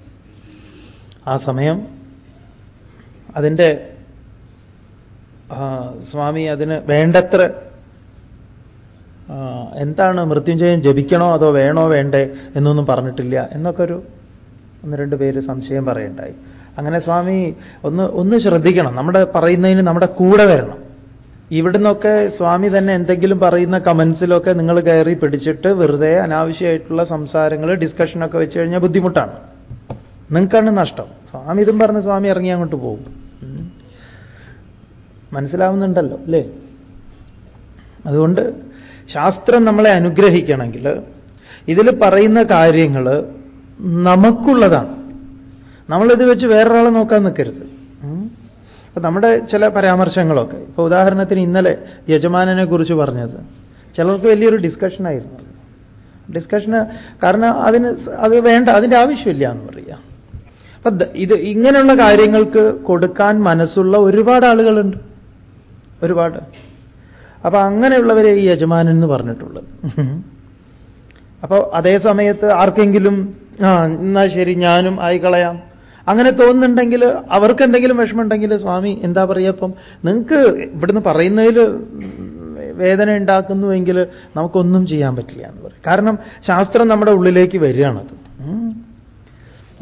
ആ സമയം അതിന്റെ സ്വാമി അതിന് വേണ്ടത്ര എന്താണ് മൃത്യുഞ്ജയം ജപിക്കണോ അതോ വേണോ വേണ്ടേ എന്നൊന്നും പറഞ്ഞിട്ടില്ല എന്നൊക്കെ ഒരു ഒന്ന് രണ്ട് പേര് സംശയം പറയണ്ടായി. അങ്ങനെ സ്വാമി ഒന്ന് ഒന്ന് ശ്രദ്ധിക്കണം. നമ്മുടെ പറയുന്നതിന് നമ്മുടെ കൂടെ വരണം. ഇവിടുന്നൊക്കെ സ്വാമി തന്നെ എന്തെങ്കിലും പറയുന്ന കമൻസിലൊക്കെ നിങ്ങൾ കയറി പിടിച്ചിട്ട് വെറുതെ അനാവശ്യമായിട്ടുള്ള സംസാരങ്ങൾ ഡിസ്കഷനൊക്കെ വെച്ച് കഴിഞ്ഞാൽ ബുദ്ധിമുട്ടാണ്. നിങ്ങൾക്കാണ് നഷ്ടം സ്വാമി ഇതും പറഞ്ഞ് സ്വാമി ഇറങ്ങി അങ്ങോട്ട് പോകും. മനസ്സിലാവുന്നുണ്ടല്ലോ അല്ലേ അതുകൊണ്ട് ശാസ്ത്രം നമ്മളെ അനുഗ്രഹിക്കണമെങ്കിൽ ഇതിൽ പറയുന്ന കാര്യങ്ങൾ നമുക്കുള്ളതാണ് നമ്മളിത് വെച്ച് വേറൊരാളെ നോക്കാൻ നിൽക്കരുത്. അപ്പൊ നമ്മുടെ ചില പരാമർശങ്ങളൊക്കെ ഇപ്പൊ ഉദാഹരണത്തിന് ഇന്നലെ യജമാനനെ കുറിച്ച് പറഞ്ഞത് ചിലർക്ക് വലിയൊരു ഡിസ്കഷനായിരുന്നു. ഡിസ്കഷന് കാരണം അതിന് അത് വേണ്ട അതിന്റെ ആവശ്യമില്ല എന്ന് പറയാം ഇത് ഇങ്ങനെയുള്ള കാര്യങ്ങൾക്ക് കൊടുക്കാൻ മനസ്സുള്ള ഒരുപാട് ആളുകളുണ്ട്. ഒരുപാട്. അപ്പൊ അങ്ങനെയുള്ളവരെ ഈ യജമാനൻ എന്ന് പറഞ്ഞിട്ടുള്ളത്. അപ്പോൾ അതേ സമയത്ത് ആർക്കെങ്കിലും ആ എന്നാ ശരി ഞാനും ആയിക്കളയാം. അങ്ങനെ തോന്നുന്നുണ്ടെങ്കിൽ അവർക്ക് എന്തെങ്കിലും വിഷമമുണ്ടെങ്കിൽ സ്വാമി എന്താ പറയുക നിങ്ങൾക്ക് ഇവിടുന്ന് പറയുന്നതിൽ വേദന ഉണ്ടാക്കുന്നുവെങ്കിൽ നമുക്കൊന്നും ചെയ്യാൻ പറ്റില്ല എന്ന് പറയും. കാരണം ശാസ്ത്രം നമ്മുടെ ഉള്ളിലേക്ക് വരികയാണത്.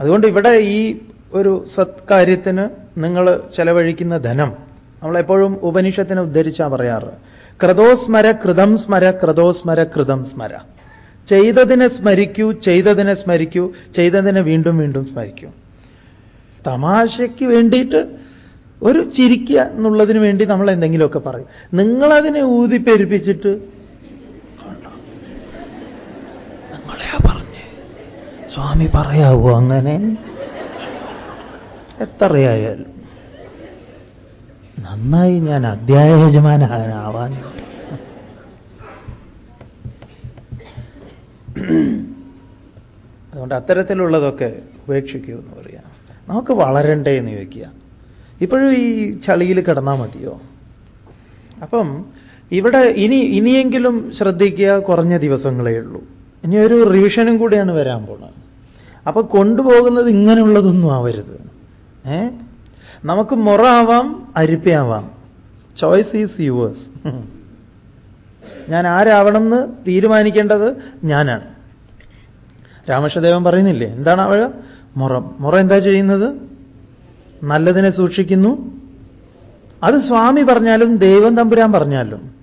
അതുകൊണ്ട് ഇവിടെ ഈ ഒരു സത്കാര്യത്തിന് നിങ്ങൾ ചെലവഴിക്കുന്ന ധനം നമ്മളെപ്പോഴും ഉപനിഷത്തിനെ ഉദ്ധരിച്ചാ പറയാറ്. ക്രതോസ്മര കൃതം സ്മര ക്രതോസ്മര കൃതം സ്മര. ചെയ്തതിനെ സ്മരിക്കൂ ചെയ്തതിനെ സ്മരിക്കൂ ചെയ്തതിനെ വീണ്ടും വീണ്ടും സ്മരിക്കൂ. തമാശയ്ക്ക് വേണ്ടിയിട്ട് ഒരു ചിരിക്കുക എന്നുള്ളതിന് വേണ്ടി നമ്മൾ എന്തെങ്കിലുമൊക്കെ പറയും. നിങ്ങളതിനെ ഊതിപ്പെരുപ്പിച്ചിട്ട്? നിങ്ങളെയാ സ്വാമി പറയാവോ അങ്ങനെ? എത്രയായാലും. നന്നായി ഞാൻ അധ്യായ യജമാനാവാൻ. അതുകൊണ്ട് അത്തരത്തിലുള്ളതൊക്കെ ഉപേക്ഷിക്കൂ എന്ന് പറയാം. നമുക്ക് വളരണ്ടേ എന്ന് ചോദിക്കുക. ഇപ്പോഴും ഈ ചളിയിൽ കിടന്നാൽ മതിയോ? അപ്പം ഇവിടെ ഇനി ഇനിയെങ്കിലും ശ്രദ്ധിക്കുക കുറഞ്ഞ ദിവസങ്ങളേ ഉള്ളൂ. ഇനി ഒരു റിവിഷനും കൂടിയാണ് വരാൻ പോണത്. അപ്പൊ കൊണ്ടുപോകുന്നത് ഇങ്ങനെയുള്ളതൊന്നും ആവരുത്. ഏ? നമുക്ക് മുറ ആവാം അരിപ്പയാവാം. ചോയ്സ് ഈസ് യുവേഴ്സ് ഞാൻ ആരാവണം എന്ന് തീരുമാനിക്കേണ്ടത് ഞാനാണ്. രാമകൃഷ്ണദേവൻ പറയുന്നില്ലേ? എന്താണ് അവൾ മുറ മുറ എന്താ ചെയ്യുന്നത്? നല്ലതിനെ സൂക്ഷിക്കുന്നു. അത് സ്വാമി പറഞ്ഞാലും ദൈവം തമ്പുരാൻ പറഞ്ഞാലും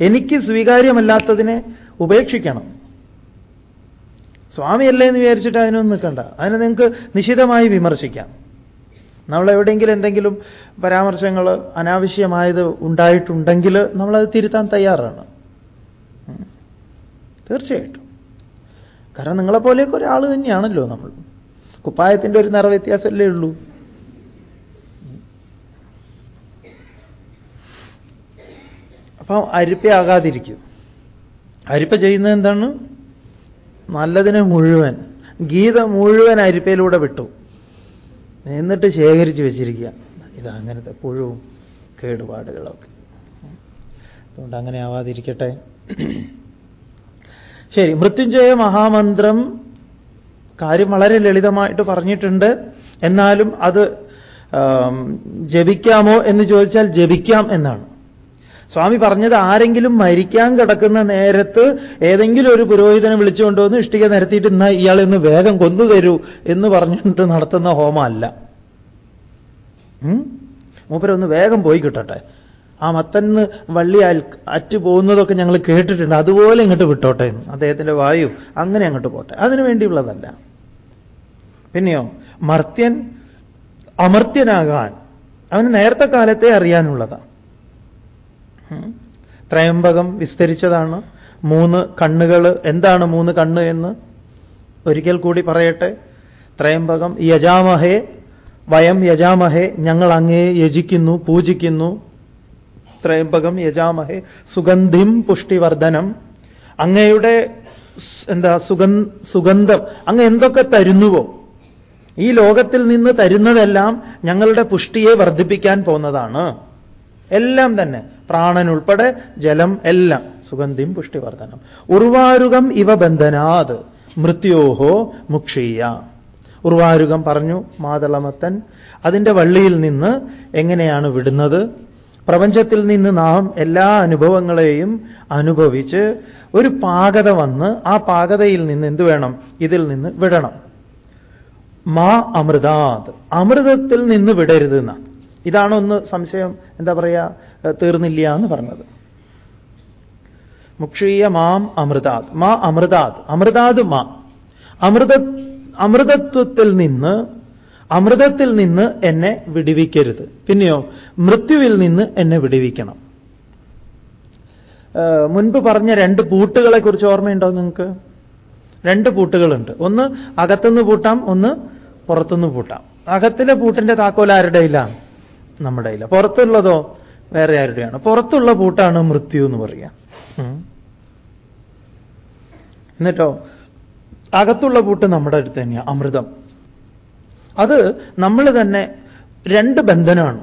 എനിക്ക് സ്വീകാര്യമല്ലാത്തതിനെ ഉപേക്ഷിക്കണം. സ്വാമിയല്ലേ എന്ന് വിചാരിച്ചിട്ട് അതിനൊന്നും നിൽക്കണ്ട. അതിനെ നിങ്ങൾക്ക് നിശിതമായി വിമർശിക്കാം. നമ്മൾ എവിടെയെങ്കിലും എന്തെങ്കിലും പരാമർശങ്ങൾ അനാവശ്യമായത് ഉണ്ടായിട്ടുണ്ടെങ്കിൽ നമ്മളത് തിരുത്താൻ തയ്യാറാണ്. തീർച്ചയായിട്ടും. കാരണം നിങ്ങളെപ്പോലെയൊക്കെ ഒരാൾ തന്നെയാണല്ലോ നമ്മൾ. കുപ്പായത്തിന്റെ ഒരു നിറവ്യത്യാസമല്ലേ ഉള്ളൂ. അപ്പം അരിപ്പയാകാതിരിക്കും. അരിപ്പ ചെയ്യുന്നത് എന്താണ്? നല്ലതിനെ മുഴുവൻ ഗീത മുഴുവൻ അരിപ്പയിലൂടെ വിട്ടു. എന്നിട്ട് ശേഖരിച്ച് വെച്ചിരിക്കുക. ഇത് അങ്ങനത്തെ പുഴുവും കേടുപാടുകളൊക്കെ. അതുകൊണ്ട് അങ്ങനെ ആവാതിരിക്കട്ടെ. ശരി മൃത്യുഞ്ജയ മഹാമന്ത്രം കാര്യം വളരെ ലളിതമായിട്ട് പറഞ്ഞിട്ടുണ്ട്. എന്നാലും അത് ജപിക്കാമോ എന്ന് ചോദിച്ചാൽ ജപിക്കാം എന്നാണ്. സ്വാമി പറഞ്ഞത് ആരെങ്കിലും മരിക്കാൻ കിടക്കുന്ന നേരത്ത് ഏതെങ്കിലും ഒരു പുരോഹിതനെ വിളിച്ചുകൊണ്ടുവന്ന് ഇഷ്ടിക നിരത്തിയിട്ട് ഇന്ന ഇയാൾ ഇന്ന് വേഗം കൊന്നു തരൂ എന്ന് പറഞ്ഞിട്ട് നടത്തുന്ന ഹോമമല്ല? മൂപ്പരൊന്ന് വേഗം പോയി കിട്ടട്ടെ. ആ മത്തന്ന് വള്ളി അറ്റ് പോകുന്നതൊക്കെ ഞങ്ങൾ കേട്ടിട്ടുണ്ട്. അതുപോലെ ഇങ്ങോട്ട് വിട്ടോട്ടെ അദ്ദേഹത്തിന്റെ വായു അങ്ങനെ അങ്ങോട്ട് പോട്ടെ. അതിനു വേണ്ടിയുള്ളതല്ല. പിന്നെയോ മർത്യൻ അമർത്യനാകാൻ. അവന് നേരത്തെ കാലത്തെ അറിയാനുള്ളതാണ്. ത്രയംബകം വിസ്തരിച്ചതാണ്. മൂന്ന് കണ്ണുകൾ എന്താണ് മൂന്ന് കണ്ണ് എന്ന്? ഒരിക്കൽ കൂടി പറയട്ടെ. ത്രയംബകം യജാമഹേ. വയം യജാമഹേ. ഞങ്ങൾ അങ്ങേ യജിക്കുന്നു പൂജിക്കുന്നു. ത്രയംബകം യജാമഹേ. സുഗന്ധിം പുഷ്ടിവർദ്ധനം. അങ്ങയുടെ എന്താ സുഗ സുഗന്ധം. അങ്ങ് എന്തൊക്കെ തരുന്നുവോ? ഈ ലോകത്തിൽ നിന്ന് തരുന്നതെല്ലാം ഞങ്ങളുടെ പുഷ്ടിയെ വർദ്ധിപ്പിക്കാൻ പോന്നതാണ്. എല്ലാം തന്നെ. പ്രാണൻ ഉൾപ്പെടെ ജലം എല്ലാം. സുഗന്ധിം പുഷ്ടിവർദ്ധനം. ഉർവാരുകം ഇവ ബന്ധനാത്. മൃത്യോഹോ മുക്ഷീയ. ഉർവാരുകം പറഞ്ഞു മാതളമത്തൻ അതിന്റെ വള്ളിയിൽ നിന്ന് എങ്ങനെയാണ് വിടുന്നത്? പ്രപഞ്ചത്തിൽ നിന്ന് നാം എല്ലാ അനുഭവങ്ങളെയും അനുഭവിച്ച് ഒരു പാകത വന്ന് ആ പാകതയിൽ നിന്ന് എന്ത് വേണം? ഇതിൽ നിന്ന് വിടണം. മാ അമൃതാത്. അമൃതത്തിൽ നിന്ന് വിടരുത് ഇതാണ് ഒന്ന് സംശയം. എന്താ പറയുക തീർന്നില്ല എന്ന് പറഞ്ഞത്. മുക്ഷീയ മാം അമൃതാത് മാ അമൃതാത് അമൃതാത് മാ. അമൃത അമൃതത്വത്തിൽ നിന്ന് അമൃതത്തിൽ നിന്ന് എന്നെ വിടിവിക്കരുത്. പിന്നെയോ മൃത്യുവിൽ നിന്ന് എന്നെ വിടിവിക്കണം. മുൻപ് പറഞ്ഞ രണ്ട് പൂട്ടുകളെ കുറിച്ച് ഓർമ്മയുണ്ടോ നിങ്ങൾക്ക്? രണ്ട് പൂട്ടുകളുണ്ട്. ഒന്ന് അകത്തുനിന്ന് പൂട്ടാം ഒന്ന് പുറത്തുനിന്ന് പൂട്ടാം. അകത്തിലെ പൂട്ടിന്റെ താക്കോൽ ആരുടെ ഇല്ല നമ്മുടെ ഇല്ല പുറത്തുള്ളതോ വേറെ ആരുടെയാണ്? പുറത്തുള്ള പൂട്ടാണ് മൃത്യു എന്ന് പറയുക എന്നിട്ടോ അകത്തുള്ള പൂട്ട് നമ്മുടെ അടുത്ത് തന്നെയാണ് അമൃതം. അത് നമ്മൾ തന്നെ രണ്ട് ബന്ധനമാണ്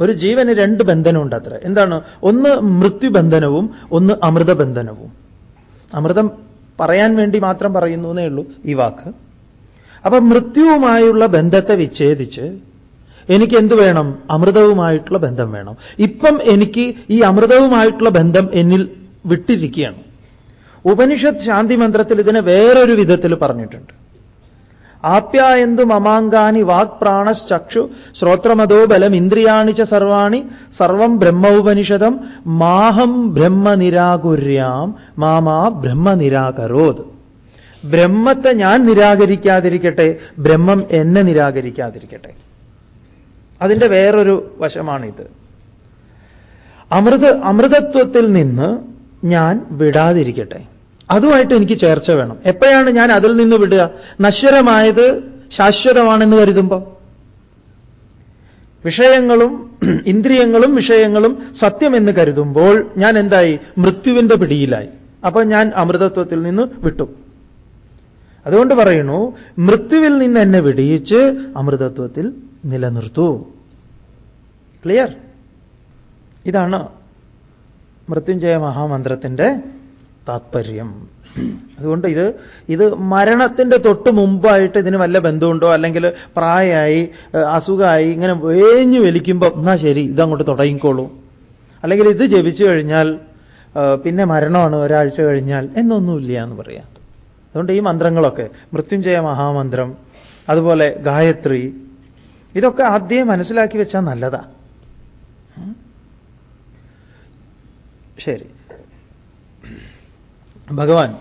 ഒരു ജീവന് രണ്ട് ബന്ധനമുണ്ട് അത്ര എന്താണ്? ഒന്ന് മൃത്യുബന്ധനവും ഒന്ന് അമൃതബന്ധനവും. അമൃതം പറയാൻ വേണ്ടി മാത്രം പറയുന്നു എന്നേ ഉള്ളൂ ഈ വാക്ക്. അപ്പൊ മൃത്യുവുമായുള്ള ബന്ധത്തെ വിച്ഛേദിച്ച് എനിക്ക് എന്ത് വേണം? അമൃതവുമായിട്ടുള്ള ബന്ധം വേണം. ഇപ്പം എനിക്ക് ഈ അമൃതവുമായിട്ടുള്ള ബന്ധം എന്നിൽ വിട്ടിരിക്കുകയാണ്. ഉപനിഷത്ത് ശാന്തി മന്ത്രത്തിൽ ഇതിനെ വേറൊരു വിധത്തിൽ പറഞ്ഞിട്ടുണ്ട്. ആപ്യായന്തു മമാങ്കാനി വാക് പ്രാണശ്ചക്ഷു ശ്രോത്രമതോ ബലം ഇന്ദ്രിയാണി ച സർവാണി സർവം ബ്രഹ്മ ഉപനിഷതം മാഹം ബ്രഹ്മ നിരാകുര്യാം മാമാ ബ്രഹ്മ നിരാകരോത് ബ്രഹ്മത്തെ ഞാൻ നിരാകരിക്കാതിരിക്കട്ടെ ബ്രഹ്മം എന്നെ നിരാകരിക്കാതിരിക്കട്ടെ. അതിന്റെ വേറൊരു വശമാണിത്. അമൃത അമൃതത്വത്തിൽ നിന്ന് ഞാൻ വിടാതിരിക്കട്ടെ. അതുമായിട്ട് എനിക്ക് ചേർച്ച വേണം. എപ്പോഴാണ് ഞാൻ അതിൽ നിന്ന് വിടുക? നശ്വരമായത് ശാശ്വതമാണെന്ന് കരുതുമ്പോൾ വിഷയങ്ങളും ഇന്ദ്രിയങ്ങളും വിഷയങ്ങളും സത്യമെന്ന് കരുതുമ്പോൾ ഞാൻ എന്തായി? മൃത്യുവിന്റെ പിടിയിലായി. അപ്പൊ ഞാൻ അമൃതത്വത്തിൽ നിന്ന് വിട്ടു. അതുകൊണ്ട് പറയുന്നു മൃത്യുവിൽ നിന്ന് എന്നെ വിടിയിച്ച് അമൃതത്വത്തിൽ നിലനിർത്തൂ. ക്ലിയർ ഇതാണ് മൃത്യുഞ്ജയ മഹാമന്ത്രത്തിന്റെ താത്പര്യം. അതുകൊണ്ട് ഇത് ഇത് മരണത്തിന്റെ തൊട്ട് മുമ്പായിട്ട് ഇതിന് വല്ല ബന്ധമുണ്ടോ? അല്ലെങ്കിൽ പ്രായമായി അസുഖമായി ഇങ്ങനെ വേഞ്ഞു വലിക്കുമ്പോൾ എന്നാ ശരി ഇതങ്ങോട്ട് തുടങ്ങിക്കോളൂ. അല്ലെങ്കിൽ ഇത് ജപിച്ചു കഴിഞ്ഞാൽ പിന്നെ മരണമാണ് ഒരാഴ്ച കഴിഞ്ഞാൽ എന്നൊന്നുമില്ല എന്ന് പറയാം. അതുകൊണ്ട് ഈ മന്ത്രങ്ങളൊക്കെ മൃത്യുഞ്ജയ മഹാമന്ത്രം അതുപോലെ ഗായത്രി ഇതൊക്കെ ആദ്യം മനസ്സിലാക്കി വെച്ചാൽ നല്ലതാ. ശരി. ഭഗവാൻ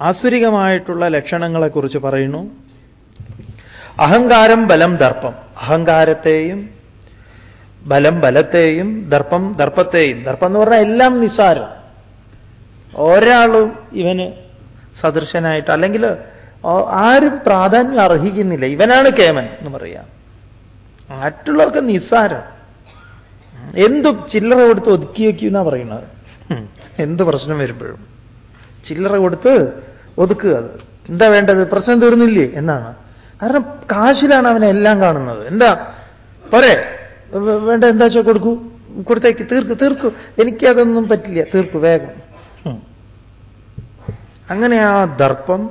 ആസുരികമായിട്ടുള്ള ലക്ഷണങ്ങളെക്കുറിച്ച് പറയുന്നു. അഹങ്കാരം ബലം ദർപ്പം. അഹങ്കാരത്തെയും ബലം ബലത്തെയും ദർപ്പം ദർപ്പത്തെയും. ദർപ്പം എന്ന് പറഞ്ഞാൽ എല്ലാം നിസ്സാരം. ഒരാളും ഇവന് സദൃശനായിട്ട് അല്ലെങ്കിൽ ആരും പ്രാധാന്യം അർഹിക്കുന്നില്ല. ഇവനാണ് കേമൻ എന്ന് പറയാം. മറ്റുള്ളവർക്ക് നിസ്സാരം. എന്തും ചില്ലറ കൊടുത്ത് ഒതുക്കി വയ്ക്കുന്ന പറയുന്നത്. എന്ത് പ്രശ്നം വരുമ്പോഴും. ചില്ലറ കൊടുത്ത് ഒതുക്കുക. അത് എന്താ വേണ്ടത്? പ്രശ്നം തീർന്നില്ലേ? എന്നാണ്. കാരണം കാശിലാണ് അവനെ എല്ലാം കാണുന്നത്. എന്താ? പോരെ വേണ്ട എന്താ വെച്ചാൽ കൊടുക്കൂ? കൊടുത്തേക്ക്. തീർക്ക് തീർക്കൂ. എനിക്കതൊന്നും പറ്റില്ല. തീർക്കു വേഗം. അങ്ങനെ ആ ദർപ്പം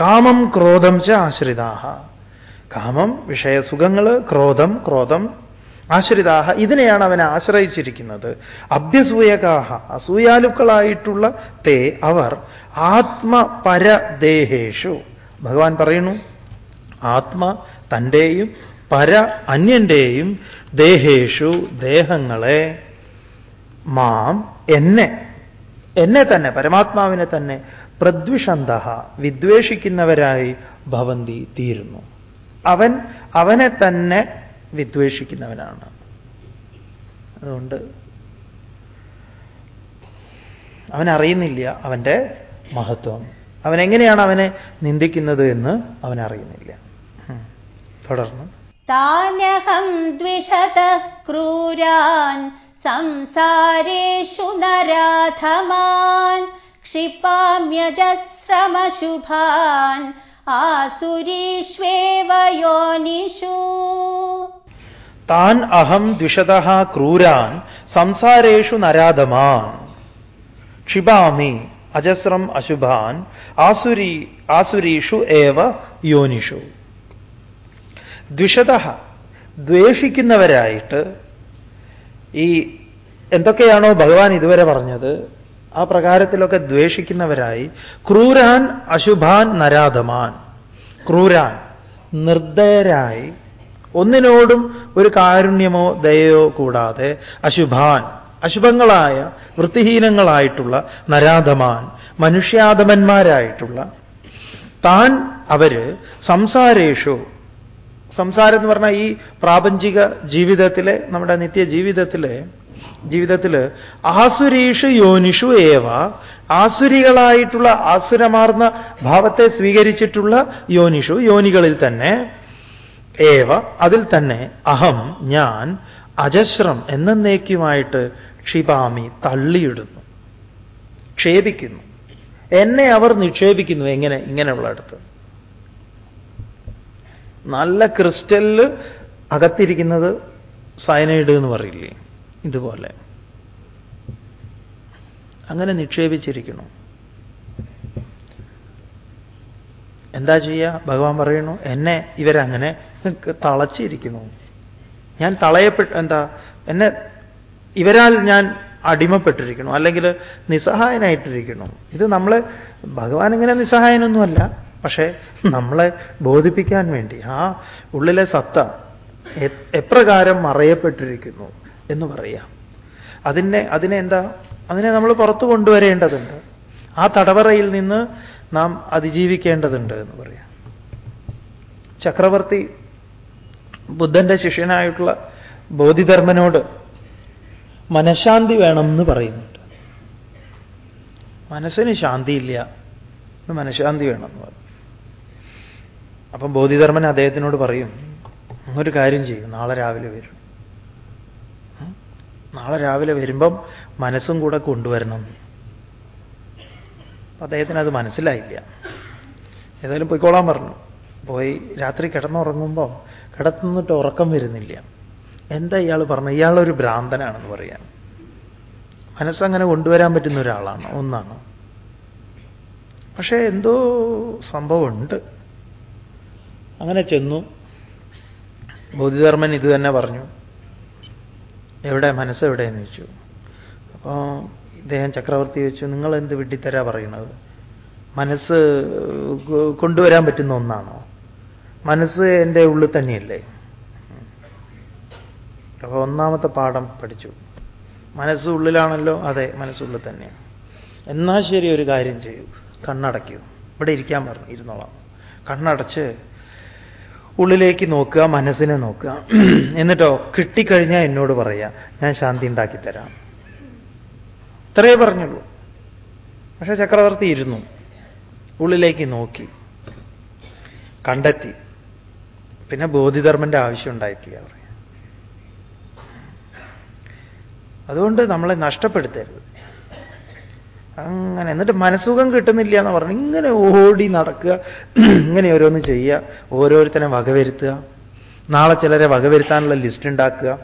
കാമം ക്രോധം ച ആശ്രിതാഹ. കാമം വിഷയസുഖങ്ങൾ ക്രോധം ക്രോധം ആശ്രിതാഹ ഇതിനെയാണ് അവനെ ആശ്രയിച്ചിരിക്കുന്നത്. അഭ്യസൂയകാഹ അസൂയാലുക്കളായിട്ടുള്ള തേ അവർ ആത്മപരദേഹേഷു. ഭഗവാൻ പറയുന്നു ആത്മ തന്റെയും പര അന്യന്റെയും ദേഹേഷു ദേഹങ്ങളെ മാം എന്നെ എന്നെ തന്നെ പരമാത്മാവിനെ തന്നെ പ്രദ്വിഷന്ത വിദ്വേഷിക്കുന്നവരായി ഭവന്തി തീരുന്നു. അവൻ അവനെ തന്നെ വിദ്വേഷിക്കുന്നവനാണ്. അതുകൊണ്ട് അവൻ അറിയുന്നില്ല അവന്റെ മഹത്വം. അവനെങ്ങനെയാണ് അവനെ നിന്ദിക്കുന്നത് എന്ന് അവൻ അറിയുന്നില്ല. തുടർന്ന്. താനഹം ദ്വിഷത ക്രൂരാൻ സംസാരേഷു നരാധമാൻ ക്ഷിപാമ്യജസ്രമശുഭാൻ ആസുരീഷ്വേവ യോനിഷു. താൻ അഹം ദ്വിഷത ക്രൂരാൻ സംസാരേഷു നരാധമാൻ. ക്ഷിപാമി അജസ്രം അശുഭാൻ ആസുരി ആസുരീഷു ഏവ യോനിഷു. ദ്വിഷത ദ്വേഷിക്കുന്നവരായിട്ട് ഈ എന്തൊക്കെയാണോ ഭഗവാൻ ഇതുവരെ പറഞ്ഞത്? ആ പ്രകാരത്തിലൊക്കെ ദ്വേഷിക്കുന്നവരായി ക്രൂരാൻ അശുഭാൻ നരാധമാൻ. ക്രൂരാൻ നിർദ്ദയരായി ഒന്നിനോടും ഒരു കാരുണ്യമോ ദയയോ കൂടാതെ അശുഭാൻ അശുഭങ്ങളായ വൃത്തിഹീനങ്ങളായിട്ടുള്ള നരാധമാൻ മനുഷ്യാധമന്മാരായിട്ടുള്ള താൻ അവർ സംസാരേഷു. സംസാരം എന്ന് പറഞ്ഞാൽ ഈ പ്രാപഞ്ചിക ജീവിതത്തിലെ നമ്മുടെ നിത്യ ജീവിതത്തിലെ ജീവിതത്തിൽ ആസുരീഷു യോനിഷു ഏവ ആസുരികളായിട്ടുള്ള ആസുരമാർന്ന ഭാവത്തെ സ്വീകരിച്ചിട്ടുള്ള യോനിഷു യോനികളിൽ തന്നെ ഏവ അതിൽ തന്നെ അഹം ഞാൻ അജശ്രം എന്നേക്കുമായിട്ട് ക്ഷിപാമി തള്ളിയിടുന്നു ക്ഷേപിക്കുന്നു. എന്നെ അവർ നിക്ഷേപിക്കുന്നു എങ്ങനെ? ഇങ്ങനെയുള്ള അടുത്ത്. നല്ല ക്രിസ്റ്റലിൽ അകത്തിരിക്കുന്നത് സയനൈഡ് എന്ന് പറയില്ലേ? ഇതുപോലെ. അങ്ങനെ നിക്ഷേപിച്ചിരിക്കുന്നു. എന്താ ചെയ്യുക ഭഗവാൻ പറയുന്നു എന്നെ ഇവരങ്ങനെ തളച്ചിരിക്കുന്നു. ഞാൻ തളയപ്പെട്ട എന്താ? എന്നെ ഇവരാൽ ഞാൻ അടിമപ്പെട്ടിരിക്കുന്നു. അല്ലെങ്കിൽ നിസ്സഹായനായിട്ടിരിക്കുന്നു. ഇത് നമ്മളെ ഭഗവാൻ ഇങ്ങനെ നിസ്സഹായനൊന്നുമല്ല. പക്ഷേ നമ്മളെ ബോധിപ്പിക്കാൻ വേണ്ടി ആ ഉള്ളിലെ സത്ത എപ്രകാരം മറയപ്പെട്ടിരിക്കുന്നു. എന്ന് പറയാം. അതിനെ അതിനെ എന്താ? അതിനെ നമ്മൾ പുറത്തു കൊണ്ടുവരേണ്ടതുണ്ട്. ആ തടവറയിൽ നിന്ന് നാം അതിജീവിക്കേണ്ടതുണ്ട് എന്ന് പറയാം. ചക്രവർത്തി ബുദ്ധന്റെ ശിഷ്യനായിട്ടുള്ള ബോധിധർമ്മനോട് മനഃശാന്തി വേണം എന്ന് പറയുന്നുണ്ട്. മനസ്സിന് ശാന്തിയില്ല മനഃശാന്തി വേണം എന്ന് പറഞ്ഞു അപ്പം ബോധിധർമ്മൻ അദ്ദേഹത്തിനോട് പറയും ഒരു കാര്യം ചെയ്യും നാളെ രാവിലെ വരും. നാളെ രാവിലെ വരുമ്പം മനസ്സും കൂടെ കൊണ്ടുവരണം. അദ്ദേഹത്തിന് അത് മനസ്സിലായില്ല. ഏതായാലും പോയിക്കോളാൻ പറഞ്ഞു. പോയി രാത്രി കിടന്നുറങ്ങുമ്പോൾ കിടത്തുന്നിട്ട് ഉറക്കം വരുന്നില്ല. എന്താ ഇയാൾ പറഞ്ഞു? ഇയാളൊരു ഭ്രാന്തനാണെന്ന് പറയാം. മനസ്സങ്ങനെ കൊണ്ടുവരാൻ പറ്റുന്ന ഒരാളാണ് ഒന്നാണ്. പക്ഷേ എന്തോ സംഭവമുണ്ട്. അങ്ങനെ ചെന്നു. ബോധിധർമ്മൻ ഇത് തന്നെ പറഞ്ഞു. എവിടെ മനസ്സ് എവിടെയെന്ന് ചോദിച്ചു. അപ്പോൾ ഇദ്ദേഹം ചക്രവർത്തി ചോദിച്ചു നിങ്ങൾ എന്ത് വിഡ്ഢിത്തരാ പറയണത് മനസ്സ് കൊണ്ടുവരാൻ പറ്റുന്ന ഒന്നാണോ? മനസ്സ് എന്റെ ഉള്ളിൽ തന്നെയല്ലേ? അപ്പോൾ ഒന്നാമത്തെ പാഠം പഠിച്ചു. മനസ്സ് ഉള്ളിലാണല്ലോ അതെ മനസ്സുള്ളിൽ തന്നെയാണ് എന്നാൽ ശരി ഒരു കാര്യം ചെയ്യൂ. കണ്ണടയ്ക്കൂ. ഇവിടെ ഇരിക്കാൻ പറഞ്ഞു ഇരുന്നോളാം. കണ്ണടച്ച് ഉള്ളിലേക്ക് നോക്കുക മനസ്സിനെ നോക്കുക. എന്നിട്ടോ കിട്ടിക്കഴിഞ്ഞാൽ എന്നോട് പറയാ ഞാൻ ശാന്തി ഉണ്ടാക്കിത്തരാം ഇത്രയേ പറഞ്ഞുള്ളൂ. പക്ഷെ ചക്രവർത്തി ഇരുന്നു. ഉള്ളിലേക്ക് നോക്കി. കണ്ടെത്തി. പിന്നെ ബോധിധർമ്മന്റെ ആവശ്യം ഉണ്ടായിട്ടില്ല പറയാം അതുകൊണ്ട് നമ്മളെ നഷ്ടപ്പെടുത്തരുത്. അങ്ങനെ. എന്നിട്ട് മനസ്സുഖം കിട്ടുന്നില്ല എന്ന് പറഞ്ഞു ഇങ്ങനെ ഓടി നടക്കുക. ഇങ്ങനെ ഓരോന്ന് ചെയ്യുക. ഓരോരുത്തരെ വകവരുത്തുക. നാളെ ചിലരെ വകവരുത്താനുള്ള ലിസ്റ്റ് ഉണ്ടാക്കുക.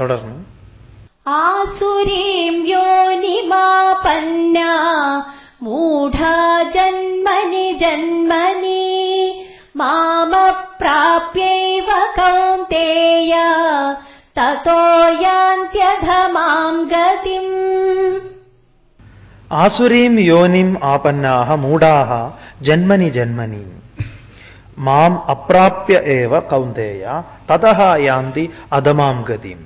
തുടർന്നു. ആസുരീം യോനിമാപന്ന മൂഢാ ജന്മനി ജന്മനി മാമപ്രാപ്യൈവ കൗന്ദേയ തതോ ഗതിം ആസുരീം യോനിം ആപന്നാഹ മൂഢാഹ ജന്മനി ജന്മനി മാം അപ്രാപ്യ ഏവ കൗന്ദേയ തതഹ യാന്തി അധമാം ഗതിം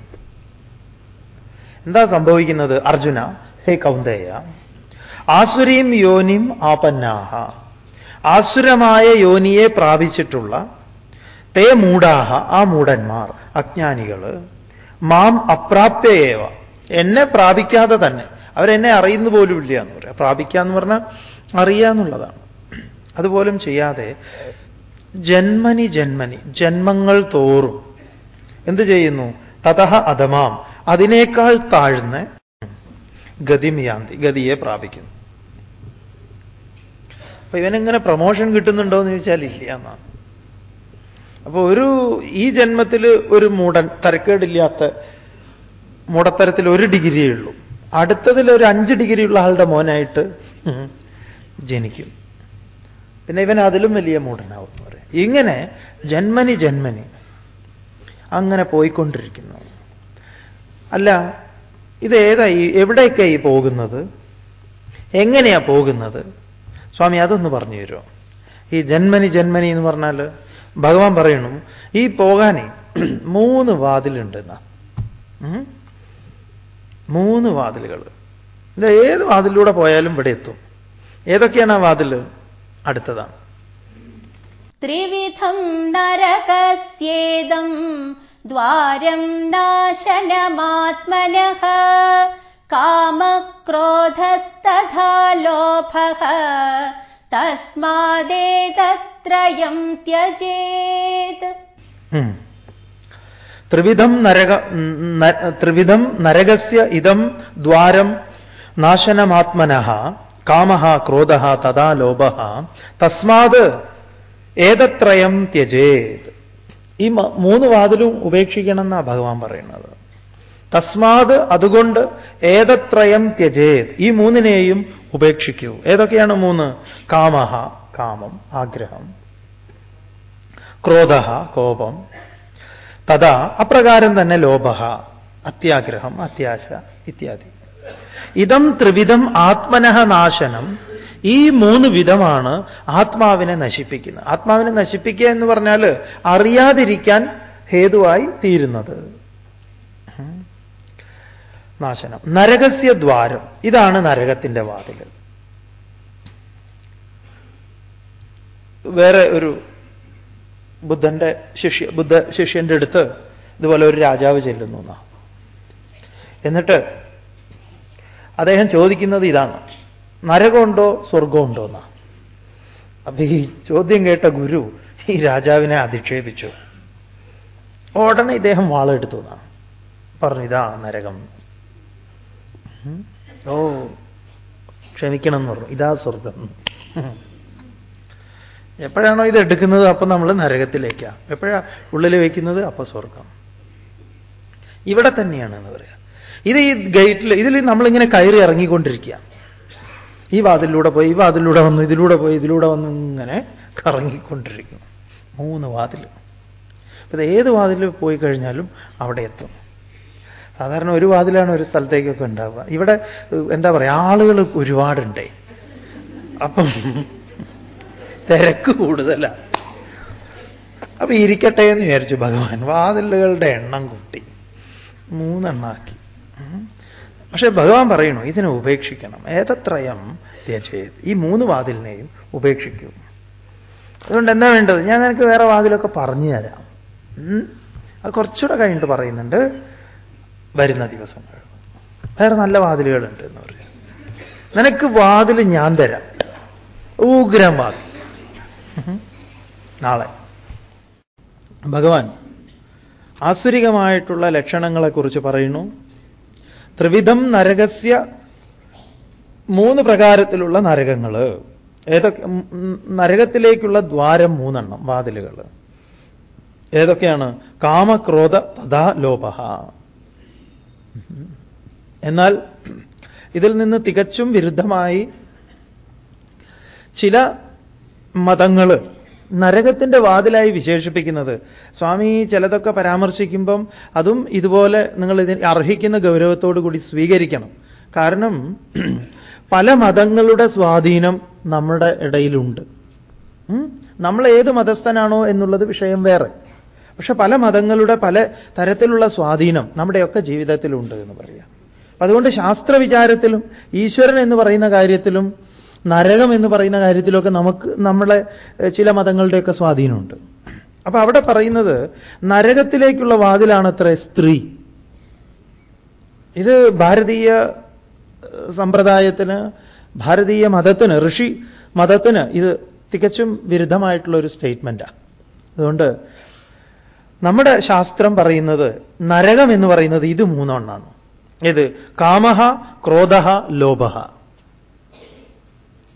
എന്താ സംഭവിക്കുന്നത് അർജുന? ഹേ കൗന്ദേയ ആസുരീം യോനിം ആപന്നാഹ. ആസുരമായ യോനിയെ പ്രാപിച്ചിട്ടുള്ള തേ മൂടാഹ ആ മൂടന്മാർ അജ്ഞാനികൾ മാം അപ്രാപ്യയേവ എന്നെ പ്രാപിക്കാതെ തന്നെ. അവരെന്നെ അറിയുന്നു പോലും ഇല്ല എന്ന് പറയാം. പ്രാപിക്കുക എന്ന് പറഞ്ഞാൽ അറിയുക എന്നുള്ളതാണ്. അതുപോലും ചെയ്യാതെ ജന്മനി ജന്മനി ജന്മങ്ങൾ തോറും എന്ത് ചെയ്യുന്നു? തതഹ അധമാം. അതിനേക്കാൾ താഴ്ന്ന് ഗതിമിയാന്തി ഗതിയെ പ്രാപിക്കുന്നു. അപ്പൊ ഇവനെങ്ങനെ പ്രമോഷൻ കിട്ടുന്നുണ്ടോ എന്ന് ചോദിച്ചാൽ ഇല്ല എന്നാണ്. അപ്പൊ ഒരു ഈ ജന്മത്തിൽ ഒരു മൂടൻ തരക്കേടില്ലാത്ത മൂടത്തരത്തിൽ ഒരു ഡിഗ്രിയേ ഉള്ളൂ. അടുത്തതിൽ ഒരു അഞ്ച് ഡിഗ്രി ഉള്ള ആളുടെ മോനായിട്ട് ജനിക്കും. പിന്നെ ഇവൻ അതിലും വലിയ മൂടനാവും ഇങ്ങനെ ജന്മനി ജന്മനി അങ്ങനെ പോയിക്കൊണ്ടിരിക്കുന്നു. അല്ല ഇത് ഏതായി എവിടേക്കായി പോകുന്നത്? എങ്ങനെയാ പോകുന്നത്? സ്വാമി അതൊന്ന് പറഞ്ഞു തരുമോ? ഈ ജന്മനി ജന്മനി എന്ന് പറഞ്ഞാൽ ഭഗവാൻ പറയണു ഈ പോകാനേ മൂന്ന് വാതിലുണ്ട് എന്നാ മൂന്ന് വാതിലുകൾ. ഇത് ഏത് വാതിലൂടെ പോയാലും ഇവിടെ എത്തും. ഏതൊക്കെയാണ് ആ വാതിൽ? അടുത്തതാണ്. ത്രിവിധം നരകസ്യേദം ദ്വാരം നാശനമാത്മന കാമക്രോധസ്തഥാ ലോഭഃ തസ്മാദേതത്രയം ത്യജേത്. ത്രിവിധം നരക ത്രിവിധം നരകസ്യ ഇതം ദ്വാരം നാശനമാത്മന കാമ ക്രോധ തഥാ ലോഭ തസ്മാത് ഏതത്രയം ത്യജേത്. ഈ മൂന്ന് വാതിലും ഉപേക്ഷിക്കണം എന്നാണ് ഭഗവാൻ പറയുന്നത്. തസ്മാത് അതുകൊണ്ട് ഏതത്രയം ത്യജേത്. ഈ മൂന്നിനെയും ഉപേക്ഷിക്കൂ. ഏതൊക്കെയാണ് മൂന്ന്? കാമഹ കാമം ആഗ്രഹം. ക്രോധ കോപം. തഥാ അപ്രകാരം തന്നെ ലോഭ അത്യാഗ്രഹം അത്യാശ ഇത്യാദി. ഇതം ത്രിവിധം ആത്മനഹ നാശനം. ഈ മൂന്ന് വിധമാണ് ആത്മാവിനെ നശിപ്പിക്കുന്നത്. ആത്മാവിനെ നശിപ്പിക്കുക എന്ന് പറഞ്ഞാൽ അറിയാതിരിക്കാൻ ഹേതുവായി തീരുന്നത്. നാശനം. നരകസ്യ ദ്വാരം ഇതാണ് നരകത്തിന്റെ വാതിൽ. വേറെ ഒരു ബുദ്ധന്റെ ശിഷ്യ ബുദ്ധ ശിഷ്യന്റെ അടുത്ത് ഇതുപോലെ ഒരു രാജാവ് ചെല്ലുന്നു എന്നാ. എന്നിട്ട് അദ്ദേഹം ചോദിക്കുന്നത് ഇതാണ്. നരകമുണ്ടോ സ്വർഗമുണ്ടോ എന്നാ. അപ്പൊ ഈ ചോദ്യം കേട്ട ഗുരു ഈ രാജാവിനെ അധിക്ഷേപിച്ചു. ഉടനെ ഇദ്ദേഹം വാളെടുത്തു എന്നാ പറഞ്ഞു ഇതാ നരകം. ഓ ക്ഷമിക്കണം എന്ന് പറഞ്ഞു ഇതാ സ്വർഗം എപ്പോഴാണോ ഇത് എടുക്കുന്നത് അപ്പൊ നമ്മൾ നരകത്തിലേക്കാണ് എപ്പോഴാ ഉള്ളിൽ വയ്ക്കുന്നത് അപ്പൊ സ്വർഗം ഇവിടെ തന്നെയാണ് എന്ന് പറയാം. ഇത് ഈ ഗേറ്റിൽ ഇതിൽ നമ്മളിങ്ങനെ കയറി ഇറങ്ങിക്കൊണ്ടിരിക്കുക ഈ വാതിലൂടെ പോയി ഈ വാതിലൂടെ വന്നു ഇതിലൂടെ പോയി ഇതിലൂടെ വന്നു ഇങ്ങനെ കറങ്ങിക്കൊണ്ടിരിക്കും മൂന്ന് വാതിൽ ഇത് ഏത് വാതിൽ പോയി കഴിഞ്ഞാലും അവിടെ എത്തും. സാധാരണ ഒരു വാതിലാണ് ഒരു സ്ഥലത്തേക്കൊക്കെ ഉണ്ടാവുക. ഇവിടെ എന്താ പറയുക ആളുകൾ ഒരുപാടുണ്ടേ. അപ്പം തിരക്ക് കൂടുതലാണ് അപ്പൊ ഇരിക്കട്ടെ എന്ന് വിചാരിച്ചു ഭഗവാൻ. വാതിലുകളുടെ എണ്ണം കൂട്ടി. മൂന്നെണ്ണാക്കി പക്ഷെ ഭഗവാൻ പറയണു ഇതിനെ ഉപേക്ഷിക്കണം. ഏതത്രയം ചെയ്ത് ഈ മൂന്ന് വാതിലിനെയും ഉപേക്ഷിക്കൂ. അതുകൊണ്ട് എന്താ വേണ്ടത്? ഞാൻ നിനക്ക് വേറെ വാതിലൊക്കെ പറഞ്ഞു തരാം. അത് കുറച്ചുകൂടെ കഴിഞ്ഞിട്ട് പറയുന്നുണ്ട് വരുന്ന ദിവസങ്ങൾ വേറെ നല്ല വാതിലുകളുണ്ട് എന്ന് പറയും. നിനക്ക് വാതിൽ ഞാൻ തരാം. ഉഗ്രം വാതിൽ നാളെ. ഭഗവാൻ ആസുരികമായിട്ടുള്ള ലക്ഷണങ്ങളെക്കുറിച്ച് പറയുന്നു. ത്രിവിധം നരകസ്യ മൂന്ന് പ്രകാരത്തിലുള്ള നരകങ്ങൾ ഏതൊക്കെ നരകത്തിലേക്കുള്ള ദ്വാരം മൂന്നെണ്ണം വാതിലുകൾ ഏതൊക്കെയാണ്? കാമക്രോധ തഥാ ലോപ എന്നാൽ ഇതിൽ നിന്ന് തികച്ചും വിരുദ്ധമായി ചില മതങ്ങൾ നരകത്തിന്റെ വാതിലായി വിശേഷിപ്പിക്കുന്നത്. സ്വാമി ചിലതൊക്കെ പരാമർശിക്കുമ്പം അതും ഇതുപോലെ നിങ്ങൾ ഇതിൽ അർഹിക്കുന്ന ഗൗരവത്തോടു കൂടി സ്വീകരിക്കണം. കാരണം പല മതങ്ങളുടെ സ്വാധീനം നമ്മുടെ ഇടയിലുണ്ട്. നമ്മൾ ഏത് മതസ്ഥനാണോ എന്നുള്ളത് വിഷയം വേറെ. പക്ഷെ പല മതങ്ങളുടെ പല തരത്തിലുള്ള സ്വാധീനം നമ്മുടെയൊക്കെ ജീവിതത്തിലുണ്ട് എന്ന് പറയാം അതുകൊണ്ട് ശാസ്ത്ര വിചാരത്തിലും ഈശ്വരൻ എന്ന് പറയുന്ന കാര്യത്തിലും നരകം എന്ന് പറയുന്ന കാര്യത്തിലൊക്കെ നമുക്ക് നമ്മളെ ചില മതങ്ങളുടെയൊക്കെ സ്വാധീനമുണ്ട്. അപ്പൊ അവിടെ പറയുന്നത് നരകത്തിലേക്കുള്ള വാതിലാണത്ര സ്ത്രീ. ഇത് ഭാരതീയ സമ്പ്രദായത്തിന് ഭാരതീയ മതത്തിന് ഋഷി മതത്തിന് ഇത് തികച്ചും വിരുദ്ധമായിട്ടുള്ള ഒരു സ്റ്റേറ്റ്മെന്റാണ് അതുകൊണ്ട് നമ്മുടെ ശാസ്ത്രം പറയുന്നത് നരകം എന്ന് പറയുന്നത് ഇത് മൂന്നെണ്ണാണ്. ഏത് കാമഹ ക്രോധ ലോഭ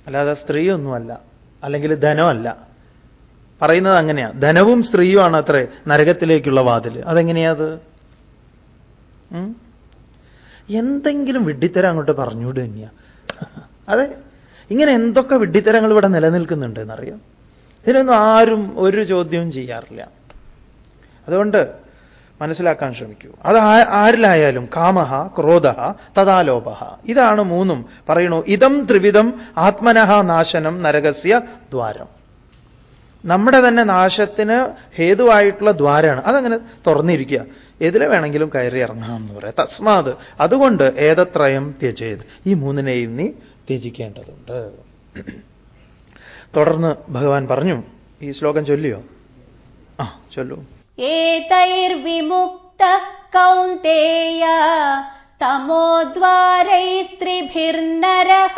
അല്ലാതെ സ്ത്രീയൊന്നുമല്ല. അല്ലെങ്കിൽ ധനമല്ല. പറയുന്നത് അങ്ങനെയാ. ധനവും സ്ത്രീയുമാണ് അത്രേ നരകത്തിലേക്കുള്ള വാതിൽ അതെങ്ങനെയാത് എന്തെങ്കിലും വിഡ്ഢിത്തരം അങ്ങോട്ട് പറഞ്ഞുകൂടെ തന്നെയാ അതെ. ഇങ്ങനെ എന്തൊക്കെ വിഡ്ഢിത്തരങ്ങൾ ഇവിടെ നിലനിൽക്കുന്നുണ്ട് എന്നറിയാം ഇതിനൊന്നും ആരും ഒരു ചോദ്യവും ചെയ്യാറില്ല. അതുകൊണ്ട് മനസ്സിലാക്കാൻ ശ്രമിക്കൂ. അത് ആരിലായാലും കാമഹ ക്രോധ തഥാലോപ ഇതാണ് മൂന്നും. പറയണു ഇതം ത്രിവിധം ആത്മനഹ നാശനം നരകസ്യ ദ്വാരം. നമ്മുടെ തന്നെ നാശത്തിന് ഹേതുവായിട്ടുള്ള ദ്വാരമാണ് അതങ്ങനെ തുറന്നിരിക്കുക. എതിലെ വേണമെങ്കിലും കയറി ഇറങ്ങാം എന്ന് പറയാം. തസ്മാത്. അതുകൊണ്ട് ഏതത്രയം ത്യജേത്. ഈ മൂന്നിനെയും നീ ത്യജിക്കേണ്ടതുണ്ട്. തുടർന്ന് ഭഗവാൻ പറഞ്ഞു. ഈ ശ്ലോകം ചൊല്ലിയോ? ആ ചൊല്ലൂ. एतैर्विमुक्तः कौन्तेय तमोद्वारैस्त्रिभिर्नरः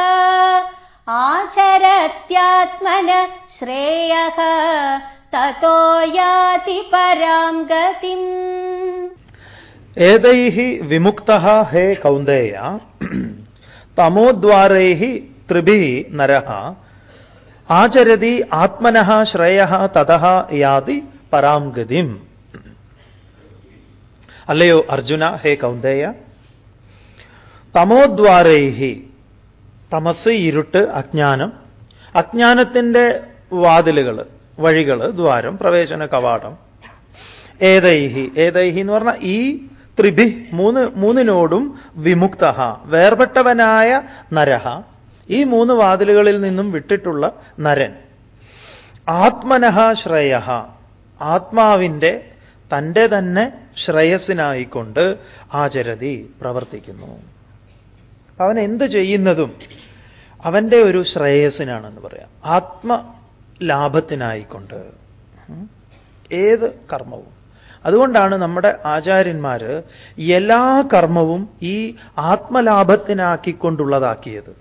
आचरत्यात्मन श्रेयः ततो याति परां गतिम् एतैः विमुक्तः हे कौन्तेय तमोद्वारैः त्रिभिः नरः आचरति आत्मनः श्रेयः ततः याति परां गतिम् അല്ലയോ അർജുന ഹേ കൗന്ദേയ? തമോദ്വാരൈഹി തമസ് ഇരുട്ട് അജ്ഞാനം. അജ്ഞാനത്തിന്റെ വാതിലുകൾ വഴികൾ ദ്വാരം പ്രവേശന കവാടം. ഏതൈഹി ഏതൈഹി എന്ന് പറഞ്ഞാൽ ഈ ത്രിഭി മൂന്ന് മൂന്നിനോടും വിമുക്ത വേർപെട്ടവനായ നരഹ. ഈ മൂന്ന് വാതിലുകളിൽ നിന്നും വിട്ടിട്ടുള്ള നരൻ. ആത്മനഹ ശ്രേയ ആത്മാവിന്റെ തന്റെ തന്നെ ശ്രേയസ്സിനായിക്കൊണ്ട് ആചരതി പ്രവർത്തിക്കുന്നു. അവൻ എന്ത് ചെയ്യുന്നതും അവന്റെ ഒരു ശ്രേയസ്സിനാണെന്ന് പറയാം. ആത്മലാഭത്തിനായിക്കൊണ്ട്. ഏത് കർമ്മവും. അതുകൊണ്ടാണ് നമ്മുടെ ആചാര്യന്മാർ എല്ലാ കർമ്മവും ഈ ആത്മലാഭത്തിനാക്കിക്കൊണ്ടുള്ളതാക്കിയത്.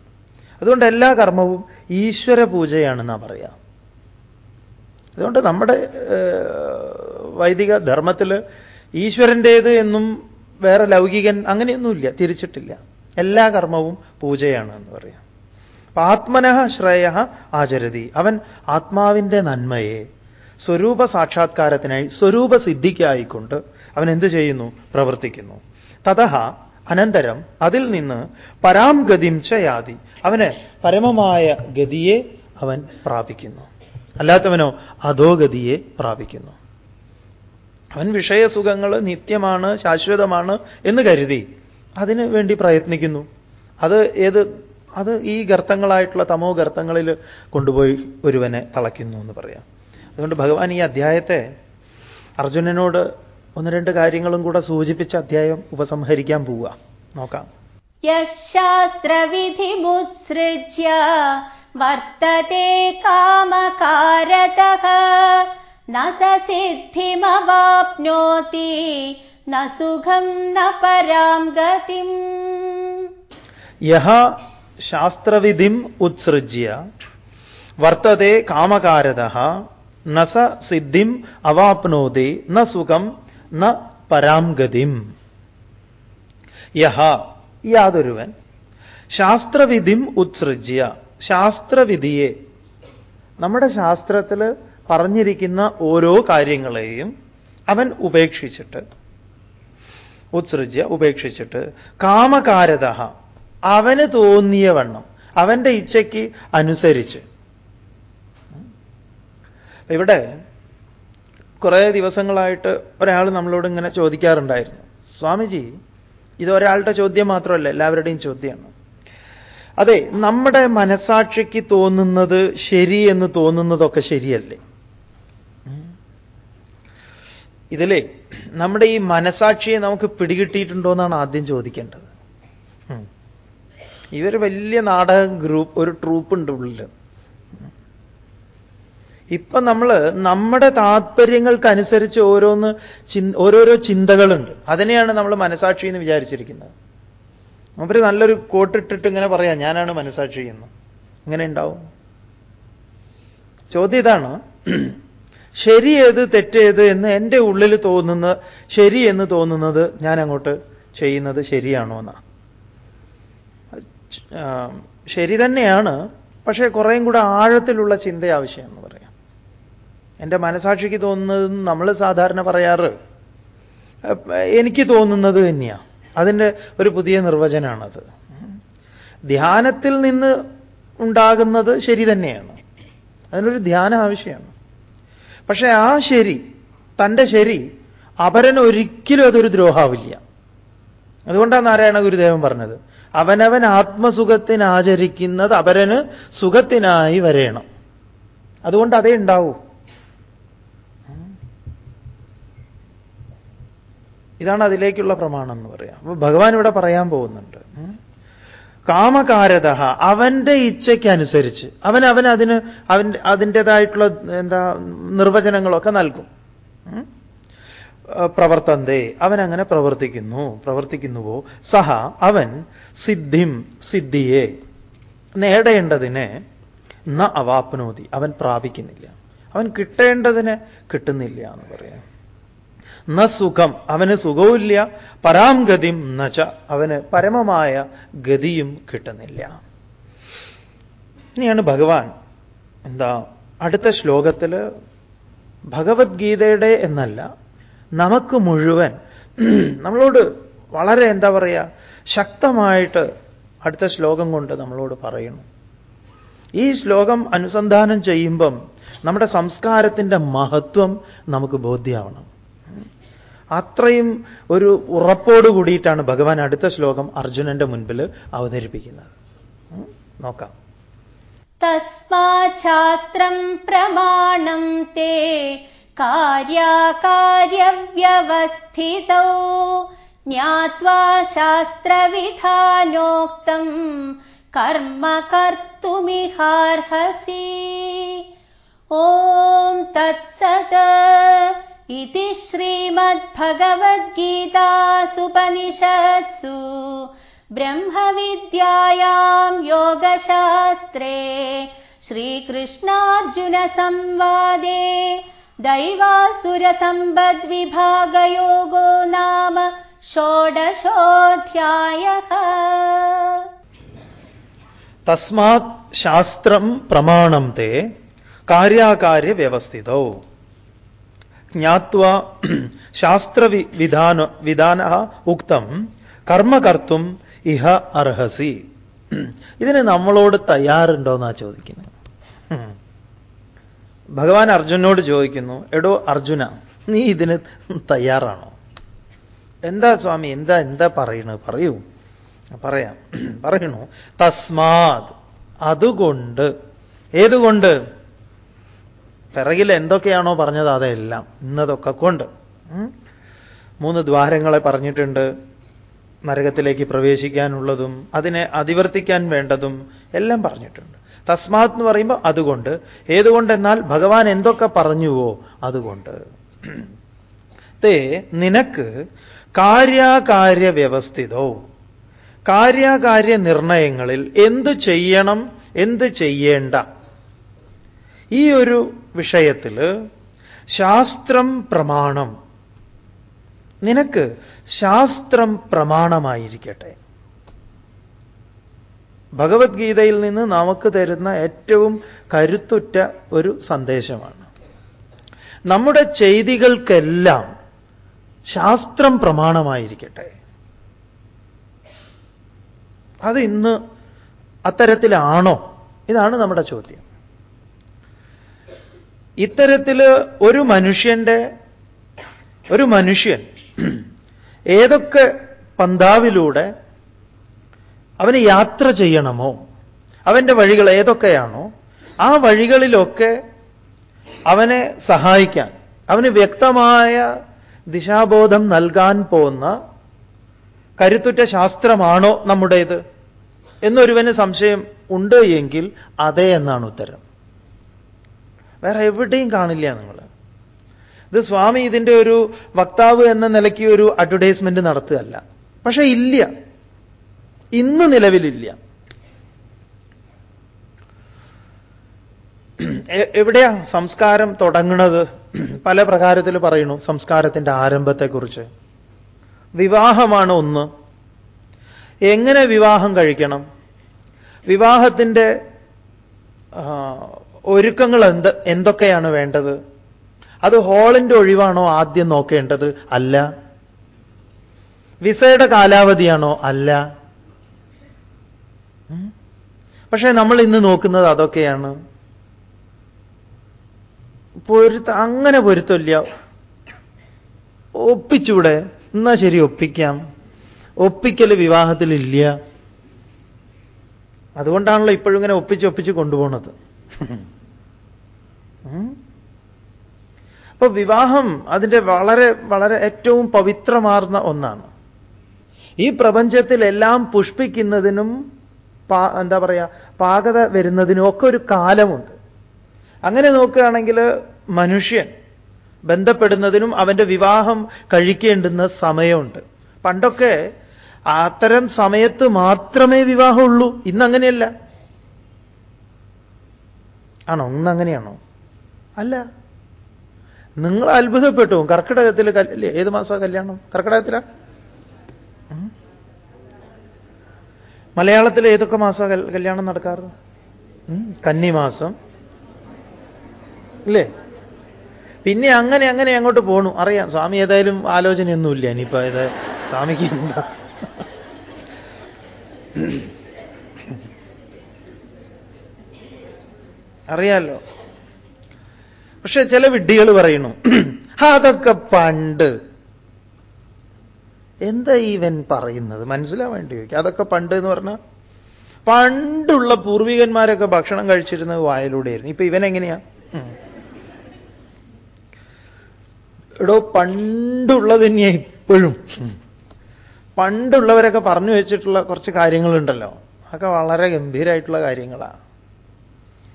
അതുകൊണ്ട് എല്ലാ കർമ്മവും ഈശ്വര പൂജയാണെന്നാ പറയാം. അതുകൊണ്ട് നമ്മുടെ വൈദിക ധർമ്മത്തിൽ ഈശ്വരന്റേത് എന്നും വേറെ ലൗകികൻ അങ്ങനെയൊന്നുമില്ല തിരിച്ചിട്ടില്ല. എല്ലാ കർമ്മവും പൂജയാണ് എന്ന് പറയാം. അപ്പൊ ആത്മനഃ ശ്രേയ ആചരതി. അവൻ ആത്മാവിന്റെ നന്മയെ സ്വരൂപ സാക്ഷാത്കാരത്തിനായി സ്വരൂപ സിദ്ധിക്കായിക്കൊണ്ട് അവൻ എന്തു ചെയ്യുന്നു? പ്രവർത്തിക്കുന്നു. തതഹ അനന്തരം അതിൽ നിന്ന് പരാം ഗതിം ചയാതി അവന് പരമമായ ഗതിയെ അവൻ പ്രാപിക്കുന്നു. അല്ലാത്തവനോ അധോഗതിയെ പ്രാപിക്കുന്നു. അവൻ വിഷയസുഖങ്ങൾ നിത്യമാണ് ശാശ്വതമാണ് എന്ന് കരുതി അതിനു വേണ്ടി പ്രയത്നിക്കുന്നു. അത് ഏത് അത് ഈ ഗർത്തങ്ങളായിട്ടുള്ള തമോ ഗർത്തങ്ങളിൽ കൊണ്ടുപോയി ഒരുവനെ തളയ്ക്കുന്നു എന്ന് പറയാം. അതുകൊണ്ട് ഭഗവാൻ ഈ അധ്യായത്തെ അർജുനനോട് ഒന്ന് രണ്ട് കാര്യങ്ങളും കൂടെ സൂചിപ്പിച്ച അധ്യായം ഉപസംഹരിക്കാൻ പോവുക. നോക്കാം. വർത്തത്തെ കാമകാരതഃ. ന സ സിദ്ധിമവാപ്നോതി ന സുഖം ന പരാം गतिम् യഹ ശാസ്ത്രവിധിം ഉത്സൃജ്യ. വർത്തത്തെ കാമകാരത ന സ സിദ്ധിം അവാപ്നോതി ന സുഖം ന പരാം ഗതിം. യഹ യാതൊരുവൻ. ശാസ്ത്രവിധിം ഉത്സൃജ്യ. ശാസ്ത്രവിധിയെ നമ്മുടെ ശാസ്ത്രത്തിൽ പറഞ്ഞിരിക്കുന്ന ഓരോ കാര്യങ്ങളെയും അവൻ ഉപേക്ഷിച്ചിട്ട് ഉത്സൃജ്യ ഉപേക്ഷിച്ചിട്ട് കാമകാരത അവന് തോന്നിയ വണ്ണം അവന്റെ ഇച്ഛയ്ക്ക് അനുസരിച്ച്. ഇവിടെ കുറേ ദിവസങ്ങളായിട്ട് ഒരാൾ നമ്മളോട് ഇങ്ങനെ ചോദിക്കാറുണ്ടായിരുന്നു. സ്വാമിജി ഇത് ഒരാളുടെ ചോദ്യം മാത്രമല്ല എല്ലാവരുടെയും ചോദ്യമാണ്. അതെ നമ്മുടെ മനസാക്ഷിക്ക് തോന്നുന്നത് ശരി എന്ന് തോന്നുന്നതൊക്കെ ശരിയല്ലേ? ഇതിലേ നമ്മുടെ ഈ മനസാക്ഷിയെ നമുക്ക് പിടികിട്ടിയിട്ടുണ്ടോ എന്നാണ് ആദ്യം ചോദിക്കേണ്ടത്. ഇവർ വലിയ നാടക ഗ്രൂപ്പ് ഒരു ട്രൂപ്പ് ഉണ്ട് ഉള്ളിൽ ഇപ്പൊ നമ്മൾ നമ്മുടെ താല്പര്യങ്ങൾക്കനുസരിച്ച് ഓരോന്ന് ഓരോരോ ചിന്തകളുണ്ട്. അതിനെയാണ് നമ്മൾ മനസാക്ഷി എന്ന് വിചാരിച്ചിരിക്കുന്നത്. അവർ നല്ലൊരു കോട്ടിട്ടിട്ട് ഇങ്ങനെ പറയാം ഞാനാണ് മനസാക്ഷി എന്ന്. ഇങ്ങനെ ഉണ്ടാവും. ചോദ്യം ഇതാണ്. ശരി ഏത് തെറ്റേത് എന്ന് എന്റെ ഉള്ളിൽ തോന്നുന്ന ശരി എന്ന് തോന്നുന്നത് ഞാൻ അങ്ങോട്ട് ചെയ്യുന്നത് ശരിയാണോ എന്നാ. ശരി തന്നെയാണ് പക്ഷേ കുറേയും കൂടെ ആഴത്തിലുള്ള ചിന്ത ആവശ്യമെന്ന് പറയാം. എന്റെ മനസാക്ഷിക്ക് തോന്നുന്നത് നമ്മൾ സാധാരണ പറയാറ്. എനിക്ക് തോന്നുന്നത് തന്നെയാണ് അതിന്റെ ഒരു പുതിയ നിർവചനമാണത് ധ്യാനത്തിൽ നിന്ന് ഉണ്ടാകുന്നത് ശരി തന്നെയാണ്. അതിനൊരു ധ്യാനം ആവശ്യമാണ്. പക്ഷേ ആ ശരി തന്റെ ശരി അപരൻ ഒരിക്കലും അതൊരു ദ്രോഹാവില്ല. അതുകൊണ്ടാണ് നാരായണ ഗുരുദേവൻ പറഞ്ഞത് അവനവൻ ആത്മസുഖത്തിനാചരിക്കുന്നത് അപരന് സുഖത്തിനായി വരേണം. അതുകൊണ്ട് അതേ ഉണ്ടാവൂ. ഇതാണ് അതിലേക്കുള്ള പ്രമാണം എന്ന് പറയാം. അപ്പൊ ഭഗവാൻ ഇവിടെ പറയാൻ പോകുന്നുണ്ട്. കാമകാരത അവന്റെ ഇച്ഛയ്ക്കനുസരിച്ച്. അവൻ അവൻ അതിന് അവൻ അതിന്റെതായിട്ടുള്ള എന്താ നിർവചനങ്ങളൊക്കെ നൽകും. പ്രവർത്തന്തേ അവൻ അങ്ങനെ പ്രവർത്തിക്കുന്നു പ്രവർത്തിക്കുന്നുവോ? സഹ അവൻ സിദ്ധിം സിദ്ധിയെ. നേടേണ്ടതിനെ ന അവാപ്നോതി. അവൻ പ്രാപിക്കുന്നില്ല. അവൻ കിട്ടേണ്ടതിനെ കിട്ടുന്നില്ല എന്ന് പറയാം. ന സുഖം അവന് സുഖവുമില്ല. പരാം ഗതിം നച്ച അവന് പരമമായ ഗതിയും കിട്ടുന്നില്ല. ഇനിയാണ് ഭഗവാൻ. എന്താ അടുത്ത ശ്ലോകത്തിൽ ഭഗവത്ഗീതയുടെ എന്നല്ല നമുക്ക് മുഴുവൻ നമ്മളോട് വളരെ എന്താ പറയുക ശക്തമായിട്ട് അടുത്ത ശ്ലോകം കൊണ്ട് നമ്മളോട് പറയുന്നു. ഈ ശ്ലോകം അനുസന്ധാനം ചെയ്യുമ്പം നമ്മുടെ സംസ്കാരത്തിന്റെ മഹത്വം നമുക്ക് ബോധ്യമാവണം അത്രയും ഒരു ഉറപ്പോട് കൂടിയിട്ടാണ് ഭഗവാൻ അടുത്ത ശ്ലോകം അർജുനന്റെ മുൻപിൽ അവതരിപ്പിക്കുന്നത്. നോക്കാം. തസ്മാശാസ്ത്രം പ്രമാണം തേ കാര്യകാര്യവ്യവസ്ഥിതൗ ജ്ഞാത്വാ ശാസ്ത്രവിധാനോക്തം കർമ്മ കർത്തുമിഹാർഹസി. ഓം തത്സത് इति श्रीमद्भगवद्गीतासुपनिषत्सु ब्रह्मविद्यायाम् योगशास्त्रे श्रीकृष्णार्जुनसंवादे दैवासुरसम्बद्विभागयोगो नाम षोडशोऽध्यायः तस्मात् शास्त्रम् प्रमाणं ते कार्याकार्यव्यवस्थितौ ജ്ഞാത്വ ശാസ്ത്രവിധാന വിധാന ഉക്തം കർമ്മകർത്തും ഇഹ അർഹസി ഇതിന് നമ്മളോട് തയ്യാറുണ്ടോന്നാ ചോദിക്കുന്നത്. ഉം. ഭഗവാൻ അർജുനോട് ചോദിക്കുന്നു എടോ അർജുന നീ ഇതിന് തയ്യാറാണോ? എന്താ സ്വാമി എന്താ എന്താ പറയണത് പറയൂ. പറയാം പറയണു. തസ്മാത് അതുകൊണ്ട്. ഏതുകൊണ്ട്? പിറകിൽ എന്തൊക്കെയാണോ പറഞ്ഞത് അതെല്ലാം ഇന്നതൊക്കെ കൊണ്ട്. മൂന്ന് ദ്വാരങ്ങളെ പറഞ്ഞിട്ടുണ്ട്. നരകത്തിലേക്ക് പ്രവേശിക്കാനുള്ളതും അതിനെ അതിവർത്തിക്കാൻ വേണ്ടതും എല്ലാം പറഞ്ഞിട്ടുണ്ട്. തസ്മാത് എന്ന് പറയുമ്പോൾ അതുകൊണ്ട്. ഏതുകൊണ്ടെന്നാൽ ഭഗവാൻ എന്തൊക്കെ പറഞ്ഞുവോ അതുകൊണ്ട്. തേ നിനക്ക് കാര്യാകാര്യ വ്യവസ്ഥിതോ കാര്യാകാര്യ നിർണയങ്ങളിൽ എന്ത് ചെയ്യണം എന്ത് ചെയ്യേണ്ട. ഈ ഒരു വിഷയത്തിൽ ശാസ്ത്രം പ്രമാണം. നിനക്ക് ശാസ്ത്രം പ്രമാണമായിരിക്കട്ടെ. ഭഗവത്ഗീതയിൽ നിന്ന് നമുക്ക് തരുന്ന ഏറ്റവും കരുത്തുറ്റ ഒരു സന്ദേശമാണ്. നമ്മുടെ ചെയ്തികൾക്കെല്ലാം ശാസ്ത്രം പ്രമാണമായിരിക്കട്ടെ. അത് ഇന്ന് അത്തരത്തിലാണോ? ഇതാണ് നമ്മുടെ ചോദ്യം. ഇത്തരത്തിൽ ഒരു മനുഷ്യന്റെ ഒരു മനുഷ്യൻ ഏതൊക്കെ പന്താവിലൂടെ അവന് യാത്ര ചെയ്യണമോ അവന്റെ വഴികൾ ഏതൊക്കെയാണോ ആ വഴികളിലൊക്കെ അവനെ സഹായിക്കാൻ അവന് വ്യക്തമായ ദിശാബോധം നൽകാൻ പോകുന്ന കരുത്തുറ്റ ശാസ്ത്രമാണോ നമ്മുടേത്? എന്നൊരുവന് സംശയം ഉണ്ട് എങ്കിൽ അതെ എന്നാണ് ഉത്തരം. വേറെ എവിടെയും കാണില്ല നിങ്ങൾ ഇത് സ്വാമി ഇതിന്റെ ഒരു വക്താവ് എന്ന നിലയ്ക്ക് ഒരു അഡ്വർടൈസ്മെന്റ് നടത്തുകയല്ല. പക്ഷേ ഇല്ല. ഇന്ന് നിലവിലില്ല. എവിടെയാ സംസ്കാരം തുടങ്ങുന്നത് പല പ്രകാരത്തിൽ പറയുന്നു സംസ്കാരത്തിന്റെ ആരംഭത്തെക്കുറിച്ച്. വിവാഹമാണ് ഒന്ന്. എങ്ങനെ വിവാഹം കഴിക്കണം? വിവാഹത്തിന്റെ ആ, ഒരുക്കങ്ങൾ എന്ത് എന്തൊക്കെയാണ് വേണ്ടത്? അത് ഹോളിന്റെ ഒഴിവാണോ ആദ്യം നോക്കേണ്ടത്? അല്ല. വിസയുടെ കാലാവധിയാണോ? അല്ല. പക്ഷേ നമ്മൾ ഇന്ന് നോക്കുന്നത് അതൊക്കെയാണ്. പൊരുത്ത അങ്ങനെ പൊരുത്തമില്ല. ഒപ്പിച്ചൂടെ. എന്നാ ശരി ഒപ്പിക്കാം. ഒപ്പിക്കൽ വിവാഹത്തിലില്ല. അതുകൊണ്ടാണല്ലോ ഇപ്പോഴും ഇങ്ങനെ ഒപ്പിച്ച് ഒപ്പിച്ച് കൊണ്ടുപോകുന്നത്. അപ്പൊ വിവാഹം അതിന്റെ വളരെ വളരെ ഏറ്റവും പവിത്രമാർന്ന ഒന്നാണ്. ഈ പ്രപഞ്ചത്തിൽ എല്ലാം പുഷ്പിക്കുന്നതിനും എന്താ പറയാ പാകത വരുന്നതിനും ഒക്കെ ഒരു കാലമുണ്ട്. അങ്ങനെ നോക്കുകയാണെങ്കിൽ മനുഷ്യൻ ബന്ധപ്പെടുന്നതിനും അവന്റെ വിവാഹം കഴിക്കേണ്ടുന്ന സമയമുണ്ട്. പണ്ടൊക്കെ അത്തരം സമയത്ത് മാത്രമേ വിവാഹമുള്ളൂ. ഇന്നങ്ങനെയല്ല. ആണോ? ഇന്നങ്ങനെയാണോ? അല്ല. നിങ്ങൾ അത്ഭുതപ്പെട്ടു കർക്കിടകത്തിൽ കല്യ ഏത് മാസമാണ് കല്യാണം? കർക്കിടകത്തിലാ. മലയാളത്തിൽ ഏതൊക്കെ മാസമാണ് കല്യാണം നടക്കാറ്? കന്നി കന്നിമാസം. ഇല്ലേ? പിന്നെ അങ്ങനെ അങ്ങനെ അങ്ങോട്ട് പോണു. അറിയാം. സ്വാമി ഏതായാലും ആലോചനയൊന്നുമില്ല. ഇനിയിപ്പോ ഇത് സ്വാമിക്ക് എന്താ അറിയാലോ? പക്ഷെ ചില വിഡ്ഢികൾ പറയുന്നു അതൊക്കെ പണ്ട്. എന്താ ഈവൻ പറയുന്നത്? മനസ്സിലാവാൻ വേണ്ടി ചോദിക്കുക അതൊക്കെ പണ്ട് എന്ന് പറഞ്ഞാൽ പണ്ടുള്ള പൂർവികന്മാരൊക്കെ ഭക്ഷണം കഴിച്ചിരുന്നത് വായലൂടെയായിരുന്നു. ഇപ്പൊ ഇവൻ എങ്ങനെയാ. എടോ പണ്ടുള്ളത് തന്നെയാ ഇപ്പോഴും. പണ്ടുള്ളവരൊക്കെ പറഞ്ഞു വെച്ചിട്ടുള്ള കുറച്ച് കാര്യങ്ങളുണ്ടല്ലോ. അതൊക്കെ വളരെ ഗംഭീരമായിട്ടുള്ള കാര്യങ്ങളാണ്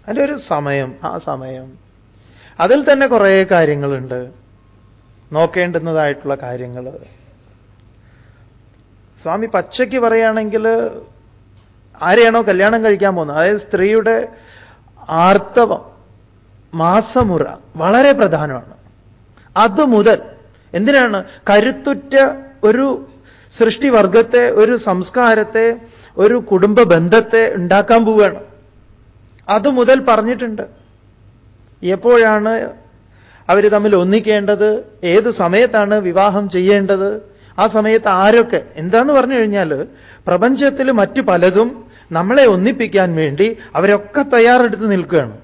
അതിന്റെ ഒരു സമയം ആ സമയം. അതിൽ തന്നെ കുറേ കാര്യങ്ങളുണ്ട്. നോക്കേണ്ടുന്നതായിട്ടുള്ള കാര്യങ്ങൾ സ്വാമി പച്ചയ്ക്ക് പറയുകയാണെങ്കിൽ ആരെയാണോ കല്യാണം കഴിക്കാൻ പോകുന്നത്? അതായത് സ്ത്രീയുടെ ആർത്തവം മാസമുറ വളരെ പ്രധാനമാണ്. അത് മുതൽ എന്തിനാണ്? കരുത്തുറ്റ ഒരു സൃഷ്ടിവർഗത്തെ ഒരു സംസ്കാരത്തെ ഒരു കുടുംബ ബന്ധത്തെ ഉണ്ടാക്കാൻ പോവുകയാണ്. അത് മുതൽ പറഞ്ഞിട്ടുണ്ട്. എപ്പോഴാണ് അവർ തമ്മിൽ ഒന്നിക്കേണ്ടത്? ഏത് സമയത്താണ് വിവാഹം ചെയ്യേണ്ടത്? ആ സമയത്ത് ആരൊക്കെ? എന്താന്ന് പറഞ്ഞു കഴിഞ്ഞാൽ പ്രപഞ്ചത്തിൽ മറ്റു പലതും നമ്മളെ ഒന്നിപ്പിക്കാൻ വേണ്ടി അവരൊക്കെ തയ്യാറെടുത്ത് നിൽക്കുകയാണ്.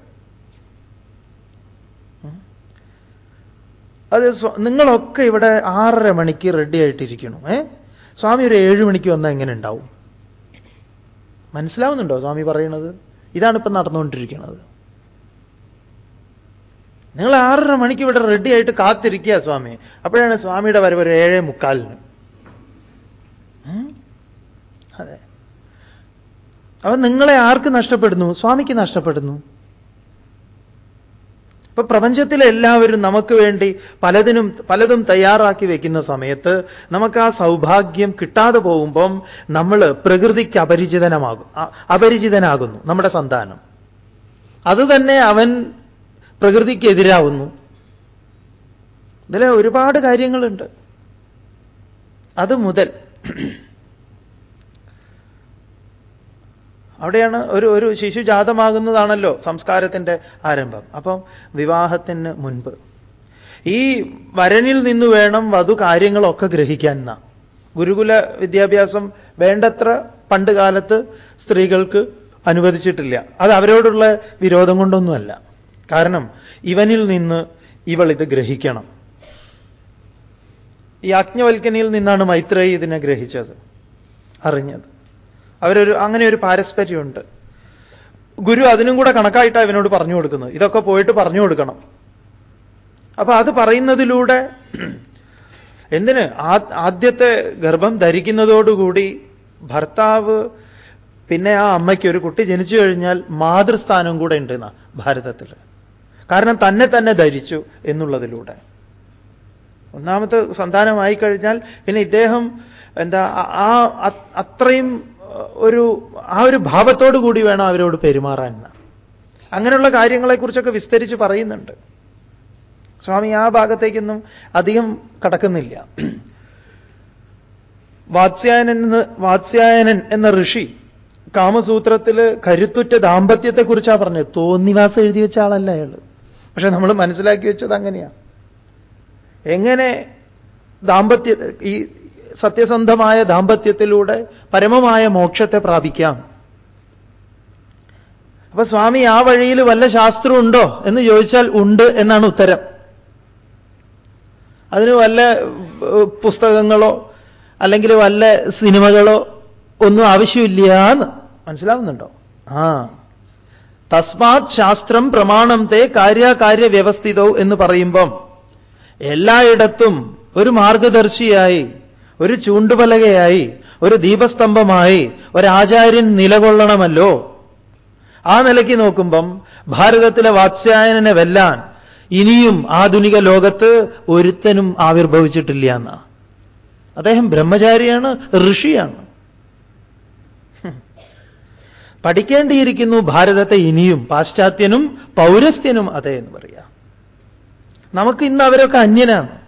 അത് നിങ്ങളൊക്കെ ഇവിടെ ആറര മണിക്ക് റെഡി ആയിട്ടിരിക്കണം ഏ? സ്വാമി ഒരു ഏഴ് മണിക്ക് വന്നാൽ എങ്ങനെ ഉണ്ടാവും. മനസ്സിലാവുന്നുണ്ടോ സ്വാമി പറയുന്നത്? ഇതാണ് ഇപ്പം നടന്നുകൊണ്ടിരിക്കുന്നത്. നിങ്ങൾ ആറര മണിക്ക് ഇവിടെ റെഡി ആയിട്ട് കാത്തിരിക്കുക സ്വാമി. അപ്പോഴാണ് സ്വാമിയുടെ വരവ് ഒരു ഏഴേ മുക്കാലിന്. അതെ. അപ്പൊ നിങ്ങളെ ആർക്ക് നഷ്ടപ്പെടുന്നു? സ്വാമിക്ക് നഷ്ടപ്പെടുന്നു. ഇപ്പൊ പ്രപഞ്ചത്തിലെ എല്ലാവരും നമുക്ക് വേണ്ടി പലതിനും പലതും തയ്യാറാക്കി വെക്കുന്ന സമയത്ത് നമുക്ക് ആ സൗഭാഗ്യം കിട്ടാതെ പോകുമ്പം നമ്മൾ പ്രകൃതിക്ക് അപരിചിതനമാകും. അപരിചിതനാകുന്നു നമ്മുടെ സന്താനം. അത് തന്നെ അവൻ പ്രകൃതിക്ക് എതിരാവുന്നു ഇതിലെ ഒരുപാട് കാര്യങ്ങളുണ്ട്. അത് മുതൽ. അവിടെയാണ് ഒരു ഒരു ശിശു ജാതമാകുന്നതാണല്ലോ സംസ്കാരത്തിന്റെ ആരംഭം. അപ്പം വിവാഹത്തിന് മുൻപ്. ഈ വരനിൽ നിന്ന് വേണം വധു കാര്യങ്ങളൊക്കെ ഗ്രഹിക്കാൻ എന്നാ ഗുരുകുല വിദ്യാഭ്യാസം വേണ്ടത്ര പണ്ട് കാലത്ത് സ്ത്രീകൾക്ക് അനുവദിച്ചിട്ടില്ല. അത് അവരോടുള്ള വിരോധം കൊണ്ടൊന്നുമല്ല. കാരണം ഇവനിൽ നിന്ന് ഇവൾ ഇത് ഗ്രഹിക്കണം. ഈ ആജ്ഞവൽക്കനിയിൽ നിന്നാണ് മൈത്രേയി ഇതിനെ ഗ്രഹിച്ചത് അറിഞ്ഞത്. അവരൊരു അങ്ങനെ ഒരു പാരസ്പര്യമുണ്ട് ഗുരു അതിനും കൂടെ കണക്കായിട്ടാണ് ഇവനോട് പറഞ്ഞു കൊടുക്കുന്നത്. ഇതൊക്കെ പോയിട്ട് പറഞ്ഞു കൊടുക്കണം. അപ്പൊ അത് പറയുന്നതിലൂടെ എന്തിന്? ആദ്യത്തെ ഗർഭം ധരിക്കുന്നതോടുകൂടി ഭർത്താവ് പിന്നെ ആ അമ്മയ്ക്ക് ഒരു കുട്ടി ജനിച്ചു കഴിഞ്ഞാൽ മാതൃസ്ഥാനം കൂടെ ഉണ്ട് ഭാരതത്തിൽ കാരണം തന്നെ തന്നെ ധരിച്ചു എന്നുള്ളതിലൂടെ. ഒന്നാമത്തെ സന്താനമായി കഴിഞ്ഞാൽ പിന്നെ ഇദ്ദേഹം എന്താ ആ അത്രയും ഒരു ആ ഒരു ഭാവത്തോടു കൂടി വേണം അവരോട് പെരുമാറാൻ. അങ്ങനെയുള്ള കാര്യങ്ങളെക്കുറിച്ചൊക്കെ വിസ്തരിച്ച് പറയുന്നുണ്ട്. സ്വാമി ആ ഭാഗത്തേക്കൊന്നും അധികം കടക്കുന്നില്ല. വാത്സ്യായനൻ വാത്സ്യായനൻ എന്ന ഋഷി കാമസൂത്രത്തിൽ കരുത്തുറ്റ ദാമ്പത്യത്തെക്കുറിച്ചാണ് പറഞ്ഞത്. തോന്നിവാസം എഴുതി വെച്ച ആളല്ല അയാൾ പക്ഷെ നമ്മൾ മനസ്സിലാക്കി വെച്ചത് അങ്ങനെയാണ് എങ്ങനെ ദാമ്പത്യ ഈ സത്യസന്ധമായ ദാമ്പത്യത്തിലൂടെ പരമമായ മോക്ഷത്തെ പ്രാപിക്കാം. അപ്പൊ സ്വാമി ആ വഴിയിൽ വല്ല ശാസ്ത്രം ഉണ്ടോ എന്ന് ചോദിച്ചാൽ ഉണ്ട് എന്നാണ് ഉത്തരം. അതിന് വല്ല പുസ്തകങ്ങളോ അല്ലെങ്കിൽ വല്ല സിനിമകളോ ഒന്നും ആവശ്യമില്ല എന്ന് മനസ്സിലാവുന്നുണ്ടോ? ആ. തസ്മാത് ശാസ്ത്രം പ്രമാണത്തെ കാര്യകാര്യ വ്യവസ്ഥിതവും എന്ന് പറയുമ്പം എല്ലായിടത്തും ഒരു മാർഗദർശിയായി ഒരു ചൂണ്ടുപലകയായി ഒരു ദീപസ്തംഭമായി ഒരാചാര്യൻ നിലകൊള്ളണമല്ലോ. ആ നിലയ്ക്ക് നോക്കുമ്പം ഭാരതത്തിലെ വാത്സ്യായനെ വെല്ലാൻ ഇനിയും ആധുനിക ലോകത്ത് ഒരുത്തനും ആവിർഭവിച്ചിട്ടില്ല എന്ന. അദ്ദേഹം ബ്രഹ്മചാരിയാണ് ഋഷിയാണ്. പഠിക്കേണ്ടിയിരിക്കുന്നു ഭാരതത്തെ ഇനിയും പാശ്ചാത്യനും പൗരസ്ത്യനും അതെ എന്ന് പറയാം. നമുക്ക് ഇന്ന് അവരൊക്കെ അന്യനാണ്.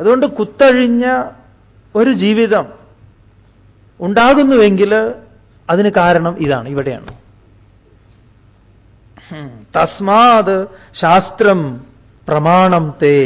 അതുകൊണ്ട് കുത്തഴിഞ്ഞ ഒരു ജീവിതം ഉണ്ടാകുന്നുവെങ്കിൽ അതിന് കാരണം ഇതാണ് ഇവിടെയാണ്. തസ്മാത് ശാസ്ത്രം പ്രമാണം തേ